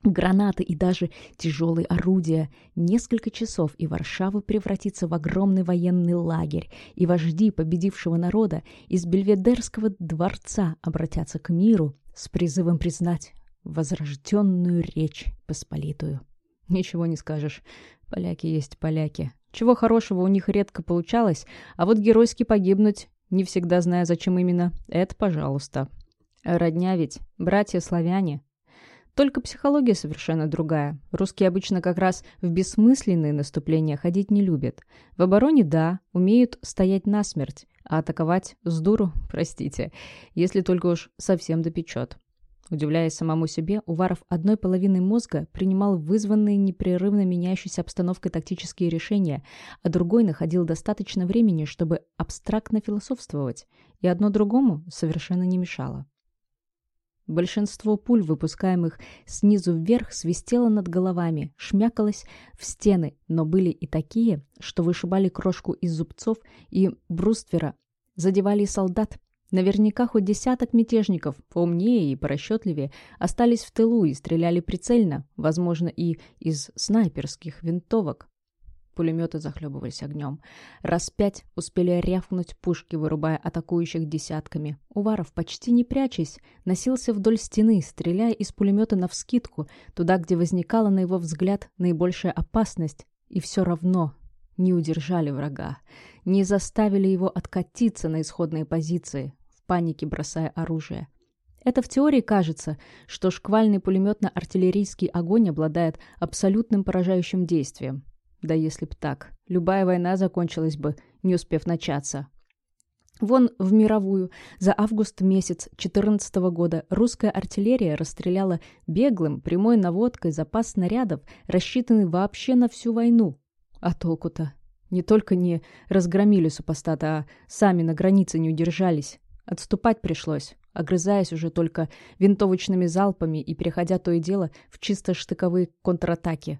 гранаты и даже тяжелые орудия. Несколько часов, и Варшава превратится в огромный военный лагерь, и вожди победившего народа из Бельведерского дворца обратятся к миру с призывом признать возрожденную речь Посполитую. Ничего не скажешь. Поляки есть поляки. Чего хорошего у них редко получалось, а вот геройски погибнуть не всегда зная, зачем именно. Это пожалуйста. Родня ведь, братья-славяне. Только психология совершенно другая. Русские обычно как раз в бессмысленные наступления ходить не любят. В обороне, да, умеют стоять насмерть, а атаковать с дуру, простите, если только уж совсем допечет. Удивляясь самому себе, Уваров одной половиной мозга принимал вызванные непрерывно меняющейся обстановкой тактические решения, а другой находил достаточно времени, чтобы абстрактно философствовать, и одно другому совершенно не мешало. Большинство пуль, выпускаемых снизу вверх, свистело над головами, шмякалось в стены, но были и такие, что вышибали крошку из зубцов и бруствера, задевали солдат, Наверняка хоть десяток мятежников, поумнее и порасчетливее, остались в тылу и стреляли прицельно, возможно, и из снайперских винтовок. Пулеметы захлебывались огнем. Раз пять успели рявкнуть пушки, вырубая атакующих десятками. Уваров, почти не прячась, носился вдоль стены, стреляя из пулемета навскидку, туда, где возникала, на его взгляд, наибольшая опасность. И все равно не удержали врага, не заставили его откатиться на исходные позиции, панике бросая оружие. Это в теории кажется, что шквальный пулеметно-артиллерийский огонь обладает абсолютным поражающим действием. Да если б так, любая война закончилась бы, не успев начаться. Вон в мировую за август месяц 14 года русская артиллерия расстреляла беглым прямой наводкой запас снарядов, рассчитанный вообще на всю войну. А толку-то? Не только не разгромили супостата, а сами на границе не удержались. Отступать пришлось, огрызаясь уже только винтовочными залпами и переходя то и дело в чисто штыковые контратаки.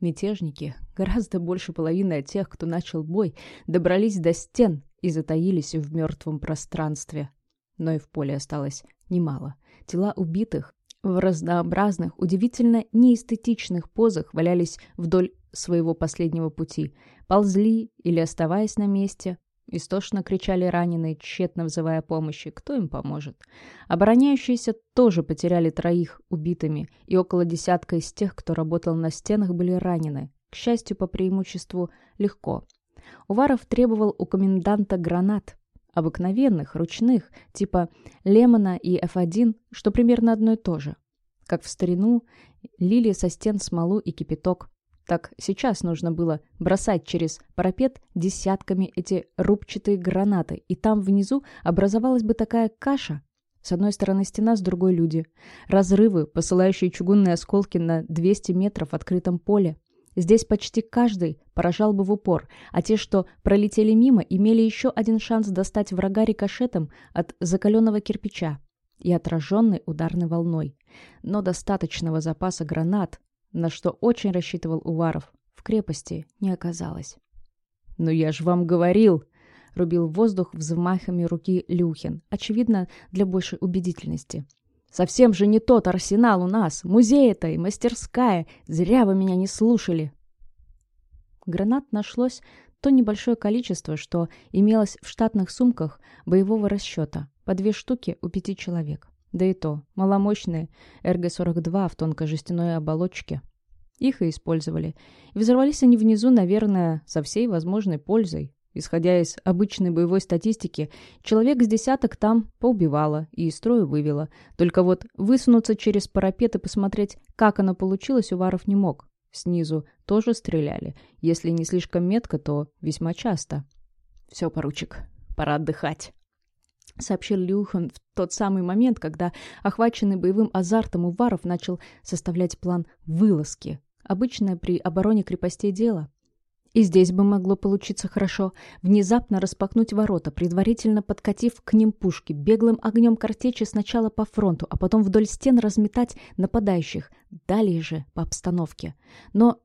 Мятежники, гораздо больше половины от тех, кто начал бой, добрались до стен и затаились в мертвом пространстве. Но и в поле осталось немало. Тела убитых в разнообразных, удивительно неэстетичных позах валялись вдоль своего последнего пути, ползли или, оставаясь на месте, Истошно кричали раненые, тщетно взывая помощи. Кто им поможет? Обороняющиеся тоже потеряли троих убитыми, и около десятка из тех, кто работал на стенах, были ранены. К счастью, по преимуществу, легко. Уваров требовал у коменданта гранат. Обыкновенных, ручных, типа Лемона и F1, что примерно одно и то же. Как в старину, лили со стен смолу и кипяток. Так сейчас нужно было бросать через парапет десятками эти рубчатые гранаты, и там внизу образовалась бы такая каша. С одной стороны стена, с другой люди. Разрывы, посылающие чугунные осколки на 200 метров в открытом поле. Здесь почти каждый поражал бы в упор, а те, что пролетели мимо, имели еще один шанс достать врага рикошетом от закаленного кирпича и отраженной ударной волной. Но достаточного запаса гранат на что очень рассчитывал Уваров, в крепости не оказалось. «Ну я ж вам говорил!» — рубил воздух взмахами руки Люхин, очевидно, для большей убедительности. «Совсем же не тот арсенал у нас! Музей это и мастерская! Зря вы меня не слушали!» Гранат нашлось то небольшое количество, что имелось в штатных сумках боевого расчета, по две штуки у пяти человек. Да и то, маломощные РГ-42 в тонкой жестяной оболочке. Их и использовали. И взорвались они внизу, наверное, со всей возможной пользой. Исходя из обычной боевой статистики, человек с десяток там поубивало и из строя вывело. Только вот высунуться через парапет и посмотреть, как оно получилось, Уваров не мог. Снизу тоже стреляли. Если не слишком метко, то весьма часто. «Все, поручик, пора отдыхать», — сообщил Люхан в тот самый момент, когда, охваченный боевым азартом, Уваров начал составлять план вылазки. Обычное при обороне крепостей дело. И здесь бы могло получиться хорошо. Внезапно распахнуть ворота, предварительно подкатив к ним пушки, беглым огнем картечи сначала по фронту, а потом вдоль стен разметать нападающих, далее же по обстановке. Но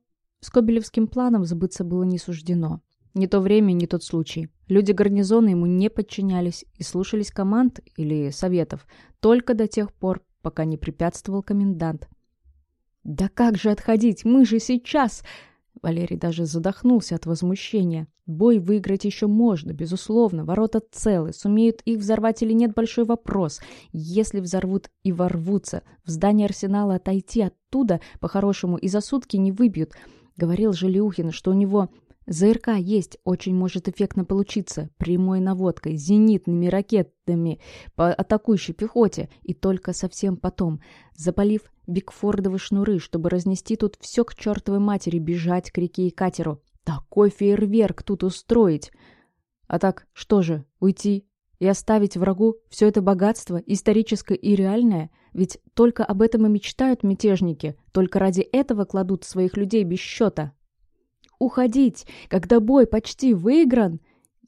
Скобелевским планом сбыться было не суждено. Не то время, не тот случай. Люди гарнизона ему не подчинялись и слушались команд или советов только до тех пор, пока не препятствовал комендант. «Да как же отходить? Мы же сейчас!» Валерий даже задохнулся от возмущения. Бой выиграть еще можно, безусловно. Ворота целы. Сумеют их взорвать или нет, большой вопрос. Если взорвут и ворвутся, в здание арсенала отойти оттуда, по-хорошему, и за сутки не выбьют. Говорил же Люхин, что у него ЗРК есть, очень может эффектно получиться. Прямой наводкой, зенитными ракетами по атакующей пехоте. И только совсем потом, запалив Бигфордовы шнуры, чтобы разнести тут все к чертовой матери, бежать к реке и катеру. Такой фейерверк тут устроить! А так, что же, уйти и оставить врагу все это богатство, историческое и реальное? Ведь только об этом и мечтают мятежники, только ради этого кладут своих людей без счета. Уходить, когда бой почти выигран?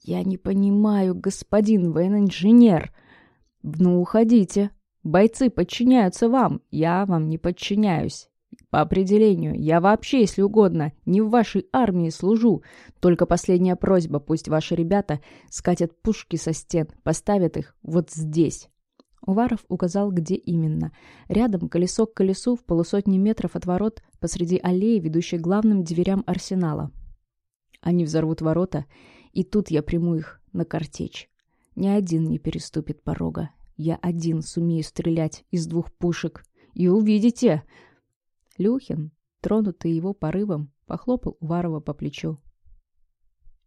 Я не понимаю, господин военинженер. Ну, уходите, Бойцы подчиняются вам, я вам не подчиняюсь. По определению, я вообще, если угодно, не в вашей армии служу. Только последняя просьба, пусть ваши ребята скатят пушки со стен, поставят их вот здесь». Уваров указал, где именно. Рядом, колесо к колесу, в полусотни метров от ворот, посреди аллеи, ведущей главным дверям арсенала. Они взорвут ворота, и тут я приму их на картечь. Ни один не переступит порога. Я один сумею стрелять из двух пушек. И увидите!» Люхин, тронутый его порывом, похлопал Уварова по плечу.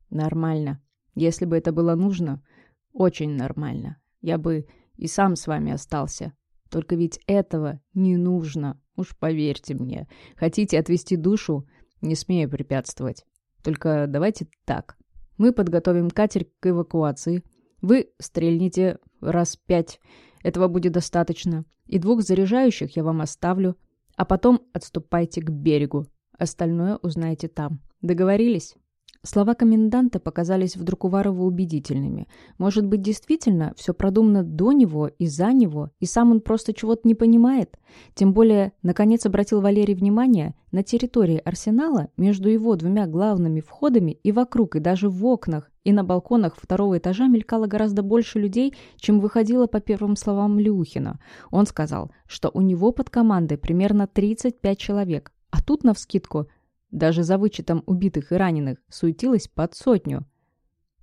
«Нормально. Если бы это было нужно, очень нормально. Я бы и сам с вами остался. Только ведь этого не нужно, уж поверьте мне. Хотите отвести душу? Не смею препятствовать. Только давайте так. Мы подготовим катер к эвакуации. Вы стрельните раз пять. Этого будет достаточно. И двух заряжающих я вам оставлю. А потом отступайте к берегу. Остальное узнаете там. Договорились? Слова коменданта показались вдруг Уварову убедительными. Может быть, действительно, все продумано до него и за него, и сам он просто чего-то не понимает? Тем более, наконец обратил Валерий внимание, на территории арсенала, между его двумя главными входами и вокруг, и даже в окнах, и на балконах второго этажа мелькало гораздо больше людей, чем выходило по первым словам Люхина. Он сказал, что у него под командой примерно 35 человек, а тут, навскидку, даже за вычетом убитых и раненых суетилось под сотню.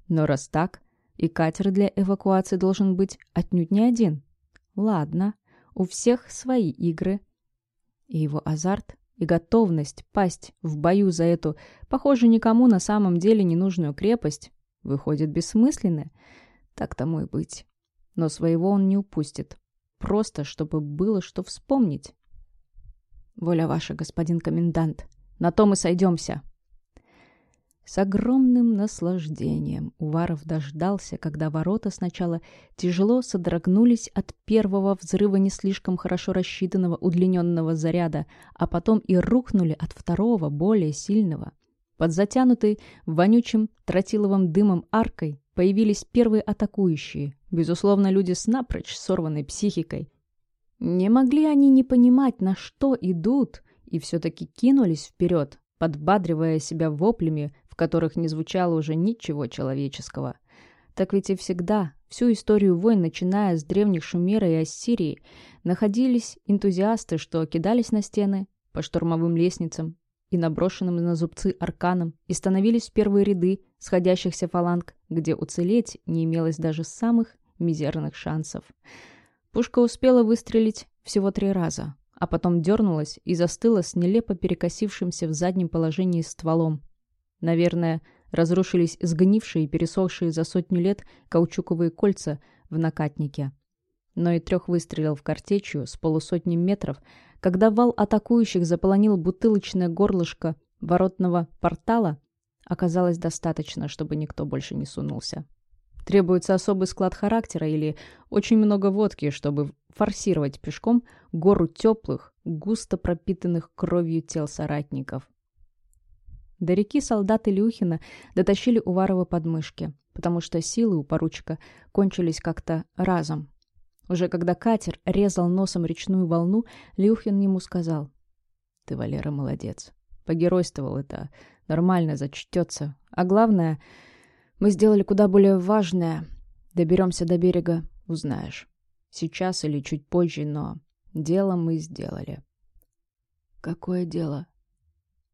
Но раз так, и катер для эвакуации должен быть отнюдь не один. Ладно, у всех свои игры. И его азарт, и готовность пасть в бою за эту, похоже, никому на самом деле ненужную крепость, выходит бессмысленны. Так тому и быть. Но своего он не упустит. Просто, чтобы было что вспомнить. Воля ваша, господин комендант. На том и сойдемся. С огромным наслаждением Уваров дождался, когда ворота сначала тяжело содрогнулись от первого взрыва не слишком хорошо рассчитанного удлиненного заряда, а потом и рухнули от второго, более сильного. Под затянутой вонючим тротиловым дымом аркой появились первые атакующие, безусловно, люди с напрочь сорванной психикой. Не могли они не понимать, на что идут, и все-таки кинулись вперед, подбадривая себя воплями, в которых не звучало уже ничего человеческого. Так ведь и всегда, всю историю войн, начиная с древних Шумера и Ассирии, находились энтузиасты, что кидались на стены, по штурмовым лестницам, и наброшенным на зубцы арканом, и становились в первые ряды сходящихся фаланг, где уцелеть не имелось даже самых мизерных шансов. Пушка успела выстрелить всего три раза, а потом дернулась и застыла с нелепо перекосившимся в заднем положении стволом. Наверное, разрушились сгнившие и пересохшие за сотню лет каучуковые кольца в накатнике. Но и трех выстрелов картечью с полусотни метров, когда вал атакующих заполонил бутылочное горлышко воротного портала, оказалось достаточно, чтобы никто больше не сунулся. Требуется особый склад характера или очень много водки, чтобы форсировать пешком гору теплых, густо пропитанных кровью тел соратников. До реки солдаты Люхина дотащили Уварова подмышки, потому что силы у поручика кончились как-то разом. Уже когда катер резал носом речную волну, Люхин ему сказал. «Ты, Валера, молодец. Погеройствовал это. Нормально зачтется. А главное, мы сделали куда более важное. Доберемся до берега, узнаешь. Сейчас или чуть позже, но дело мы сделали». «Какое дело?»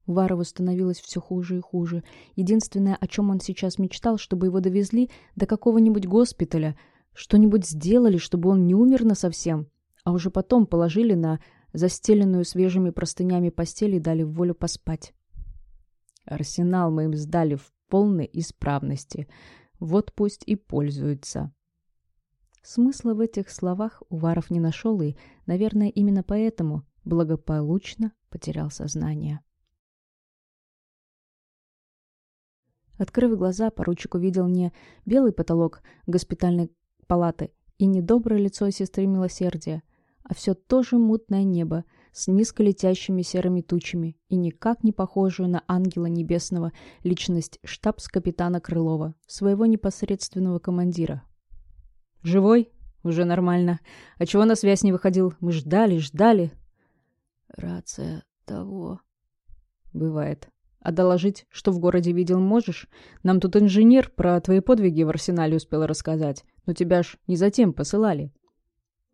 Уварову становилось все хуже и хуже. Единственное, о чем он сейчас мечтал, чтобы его довезли до какого-нибудь госпиталя, что-нибудь сделали, чтобы он не умер насовсем, а уже потом положили на застеленную свежими простынями постель и дали волю поспать. Арсенал мы им сдали в полной исправности. Вот пусть и пользуются. Смысла в этих словах Уваров не нашел и, наверное, именно поэтому благополучно потерял сознание. Открыв глаза, поручик увидел не белый потолок госпитальной палаты и недоброе лицо сестры милосердия, а все то же мутное небо с низколетящими серыми тучами и никак не похожую на ангела небесного личность штабс-капитана Крылова, своего непосредственного командира. «Живой? Уже нормально. А чего на связь не выходил? Мы ждали, ждали». «Рация того». «Бывает. А доложить, что в городе видел, можешь? Нам тут инженер про твои подвиги в арсенале успел рассказать. Но тебя ж не затем посылали».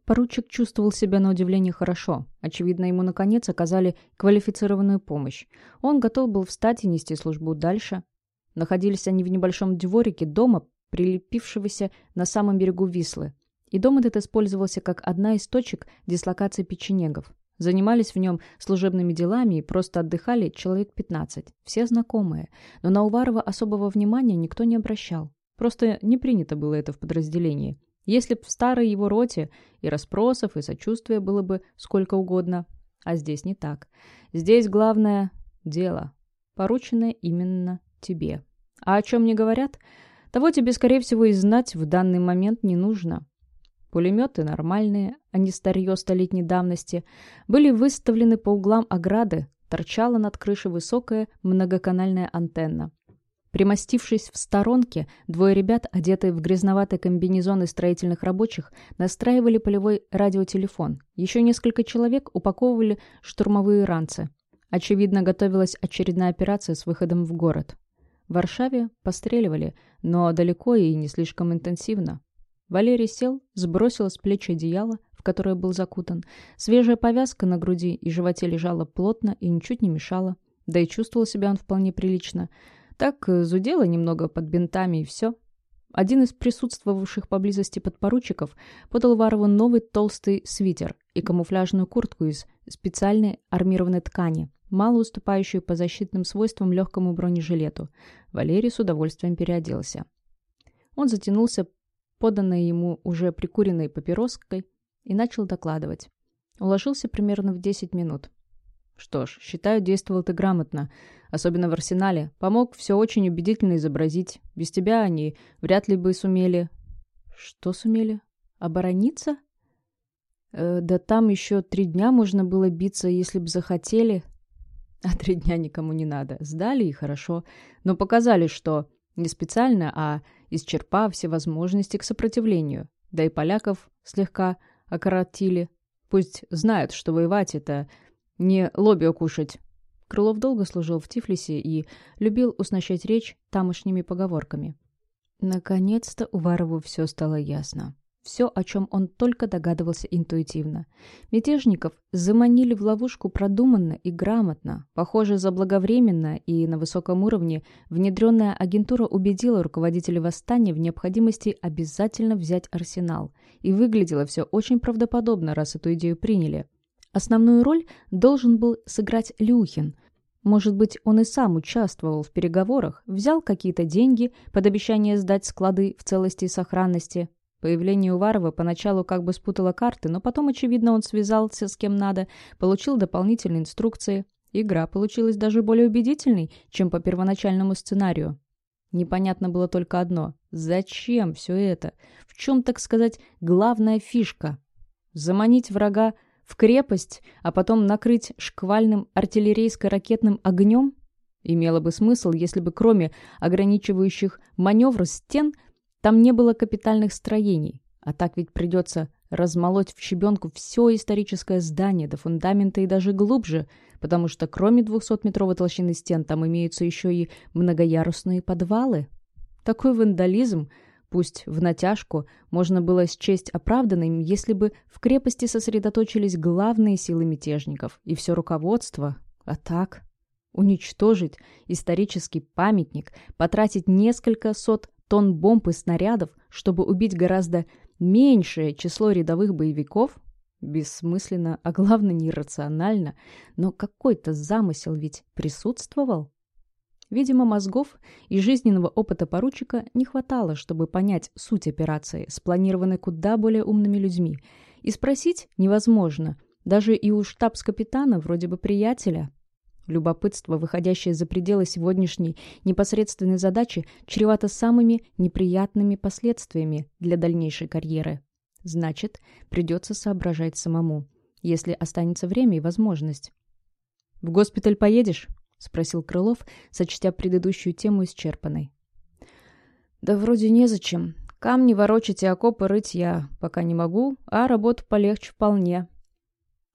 Поручик чувствовал себя на удивление хорошо. Очевидно, ему наконец оказали квалифицированную помощь. Он готов был встать и нести службу дальше. Находились они в небольшом дворике дома, прилепившегося на самом берегу Вислы. И дом этот использовался как одна из точек дислокации печенегов. Занимались в нем служебными делами и просто отдыхали человек 15, все знакомые, но на Уварова особого внимания никто не обращал. Просто не принято было это в подразделении. Если б в старой его роте и расспросов, и сочувствия было бы сколько угодно, а здесь не так. Здесь главное – дело, порученное именно тебе. А о чем не говорят, того тебе, скорее всего, и знать в данный момент не нужно. Пулеметы нормальные, а не старье столетней давности, были выставлены по углам ограды, торчала над крышей высокая многоканальная антенна. Примостившись в сторонке, двое ребят, одетые в грязноватые комбинезоны строительных рабочих, настраивали полевой радиотелефон. Еще несколько человек упаковывали штурмовые ранцы. Очевидно, готовилась очередная операция с выходом в город. В Варшаве постреливали, но далеко и не слишком интенсивно. Валерий сел, сбросил с плеч одеяло, в которое был закутан. Свежая повязка на груди и животе лежала плотно и ничуть не мешала. Да и чувствовал себя он вполне прилично. Так э, зудело немного под бинтами и все. Один из присутствовавших поблизости подпоручиков подал Варову новый толстый свитер и камуфляжную куртку из специальной армированной ткани, мало уступающую по защитным свойствам легкому бронежилету. Валерий с удовольствием переоделся. Он затянулся поданной ему уже прикуренной папироской, и начал докладывать. Уложился примерно в 10 минут. Что ж, считаю, действовал ты грамотно, особенно в арсенале. Помог все очень убедительно изобразить. Без тебя они вряд ли бы сумели... Что сумели? Оборониться? Э, да там еще три дня можно было биться, если бы захотели. А три дня никому не надо. Сдали и хорошо. Но показали, что не специально, а исчерпав все возможности к сопротивлению. Да и поляков слегка окоротили. Пусть знают, что воевать — это не лобио кушать. Крылов долго служил в Тифлисе и любил уснащать речь тамошними поговорками. Наконец-то Уварову все стало ясно. Все, о чем он только догадывался интуитивно. Мятежников заманили в ловушку продуманно и грамотно. Похоже, заблаговременно и на высоком уровне внедренная агентура убедила руководителей восстания в необходимости обязательно взять арсенал. И выглядело все очень правдоподобно, раз эту идею приняли. Основную роль должен был сыграть Люхин. Может быть, он и сам участвовал в переговорах, взял какие-то деньги под обещание сдать склады в целости и сохранности. Появление Уварова поначалу как бы спутало карты, но потом, очевидно, он связался с кем надо, получил дополнительные инструкции. Игра получилась даже более убедительной, чем по первоначальному сценарию. Непонятно было только одно. Зачем все это? В чем, так сказать, главная фишка? Заманить врага в крепость, а потом накрыть шквальным артиллерийско-ракетным огнем? Имело бы смысл, если бы кроме ограничивающих маневр стен там не было капитальных строений. А так ведь придется размолоть в щебенку все историческое здание до фундамента и даже глубже, потому что кроме 200-метровой толщины стен там имеются еще и многоярусные подвалы. Такой вандализм Пусть в натяжку можно было счесть оправданным, если бы в крепости сосредоточились главные силы мятежников и все руководство, а так... Уничтожить исторический памятник, потратить несколько сот тонн бомб и снарядов, чтобы убить гораздо меньшее число рядовых боевиков? Бессмысленно, а главное нерационально. Но какой-то замысел ведь присутствовал. Видимо, мозгов и жизненного опыта поручика не хватало, чтобы понять суть операции, спланированной куда более умными людьми. И спросить невозможно, даже и у штабс-капитана, вроде бы приятеля. Любопытство, выходящее за пределы сегодняшней непосредственной задачи, чревато самыми неприятными последствиями для дальнейшей карьеры. Значит, придется соображать самому, если останется время и возможность. «В госпиталь поедешь?» — спросил Крылов, сочтя предыдущую тему исчерпанной. «Да вроде незачем. Камни ворочать и окопы рыть я пока не могу, а работу полегче вполне».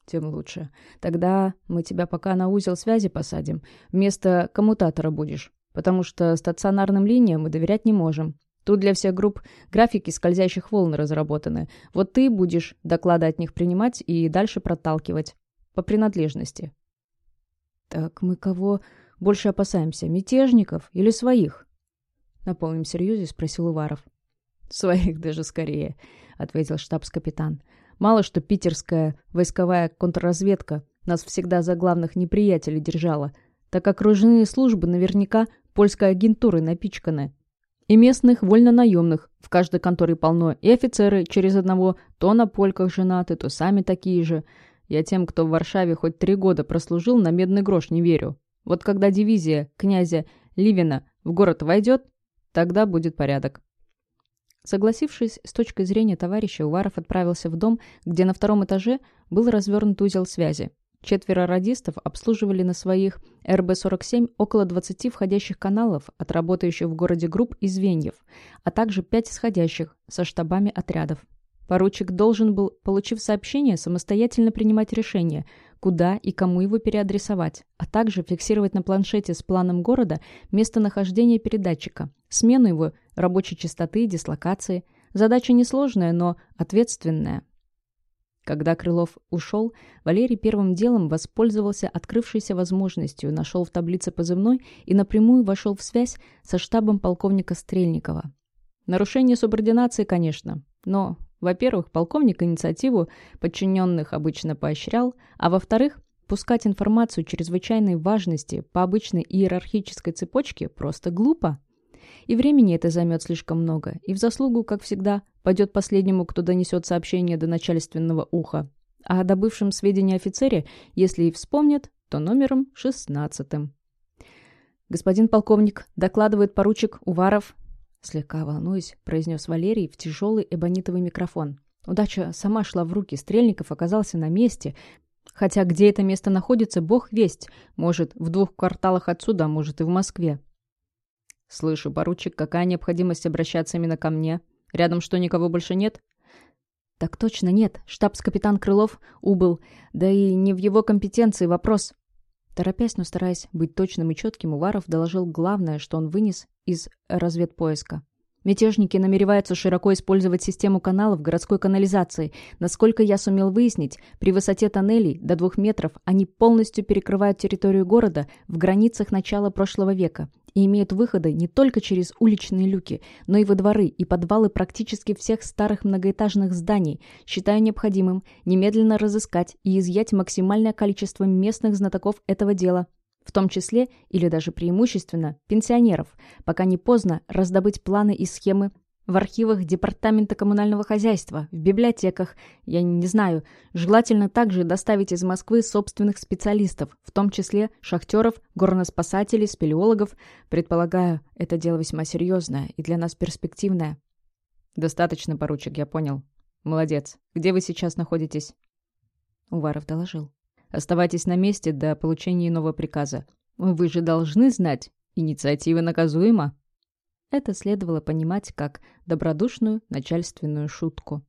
«Тем лучше. Тогда мы тебя пока на узел связи посадим. Вместо коммутатора будешь, потому что стационарным линиям мы доверять не можем. Тут для всех групп графики скользящих волн разработаны. Вот ты будешь доклады от них принимать и дальше проталкивать. По принадлежности. «Так мы кого больше опасаемся, мятежников или своих?» На полном серьезе спросил Уваров. «Своих даже скорее», — ответил штабс-капитан. «Мало что питерская войсковая контрразведка нас всегда за главных неприятелей держала, так как службы наверняка польской агентурой напичканы. И местных вольно-наемных в каждой конторе полно, и офицеры через одного то на польках женаты, то сами такие же. Я тем, кто в Варшаве хоть три года прослужил, на медный грош не верю. Вот когда дивизия князя Ливина в город войдет, тогда будет порядок. Согласившись с точкой зрения товарища, Уваров отправился в дом, где на втором этаже был развернут узел связи. Четверо радистов обслуживали на своих РБ-47 около 20 входящих каналов от работающих в городе групп и звеньев, а также 5 исходящих со штабами отрядов. Поручик должен был, получив сообщение, самостоятельно принимать решение, куда и кому его переадресовать, а также фиксировать на планшете с планом города местонахождение передатчика, смену его рабочей частоты и дислокации. Задача несложная, но ответственная. Когда Крылов ушел, Валерий первым делом воспользовался открывшейся возможностью, нашел в таблице позывной и напрямую вошел в связь со штабом полковника Стрельникова. Нарушение субординации, конечно, но во-первых, полковник инициативу подчиненных обычно поощрял, а во-вторых, пускать информацию чрезвычайной важности по обычной иерархической цепочке просто глупо. И времени это займет слишком много, и в заслугу, как всегда, пойдет последнему, кто донесет сообщение до начальственного уха. А о добывшем сведения офицере, если и вспомнят, то номером шестнадцатым. «Господин полковник, докладывает поручик Уваров, Слегка волнуясь, произнес Валерий в тяжелый эбонитовый микрофон. Удача сама шла в руки, Стрельников оказался на месте. Хотя где это место находится, бог весть. Может, в двух кварталах отсюда, а может и в Москве. «Слышу, поручик, какая необходимость обращаться именно ко мне? Рядом что, никого больше нет?» «Так точно нет. Штабс-капитан Крылов убыл. Да и не в его компетенции вопрос. Торопясь, но стараясь быть точным и четким, Уваров доложил главное, что он вынес из разведпоиска. Мятежники намереваются широко использовать систему каналов городской канализации. Насколько я сумел выяснить, при высоте тоннелей до двух метров они полностью перекрывают территорию города в границах начала прошлого века и имеют выходы не только через уличные люки, но и во дворы и подвалы практически всех старых многоэтажных зданий. Считаю необходимым немедленно разыскать и изъять максимальное количество местных знатоков этого дела в том числе или даже преимущественно пенсионеров, пока не поздно раздобыть планы и схемы в архивах Департамента коммунального хозяйства, в библиотеках, я не знаю, желательно также доставить из Москвы собственных специалистов, в том числе шахтеров, горноспасателей, спелеологов. Предполагаю, это дело весьма серьезное и для нас перспективное. Достаточно, поручик, я понял. Молодец. Где вы сейчас находитесь? Уваров доложил. Оставайтесь на месте до получения иного приказа. Вы же должны знать, инициатива наказуема. Это следовало понимать как добродушную начальственную шутку.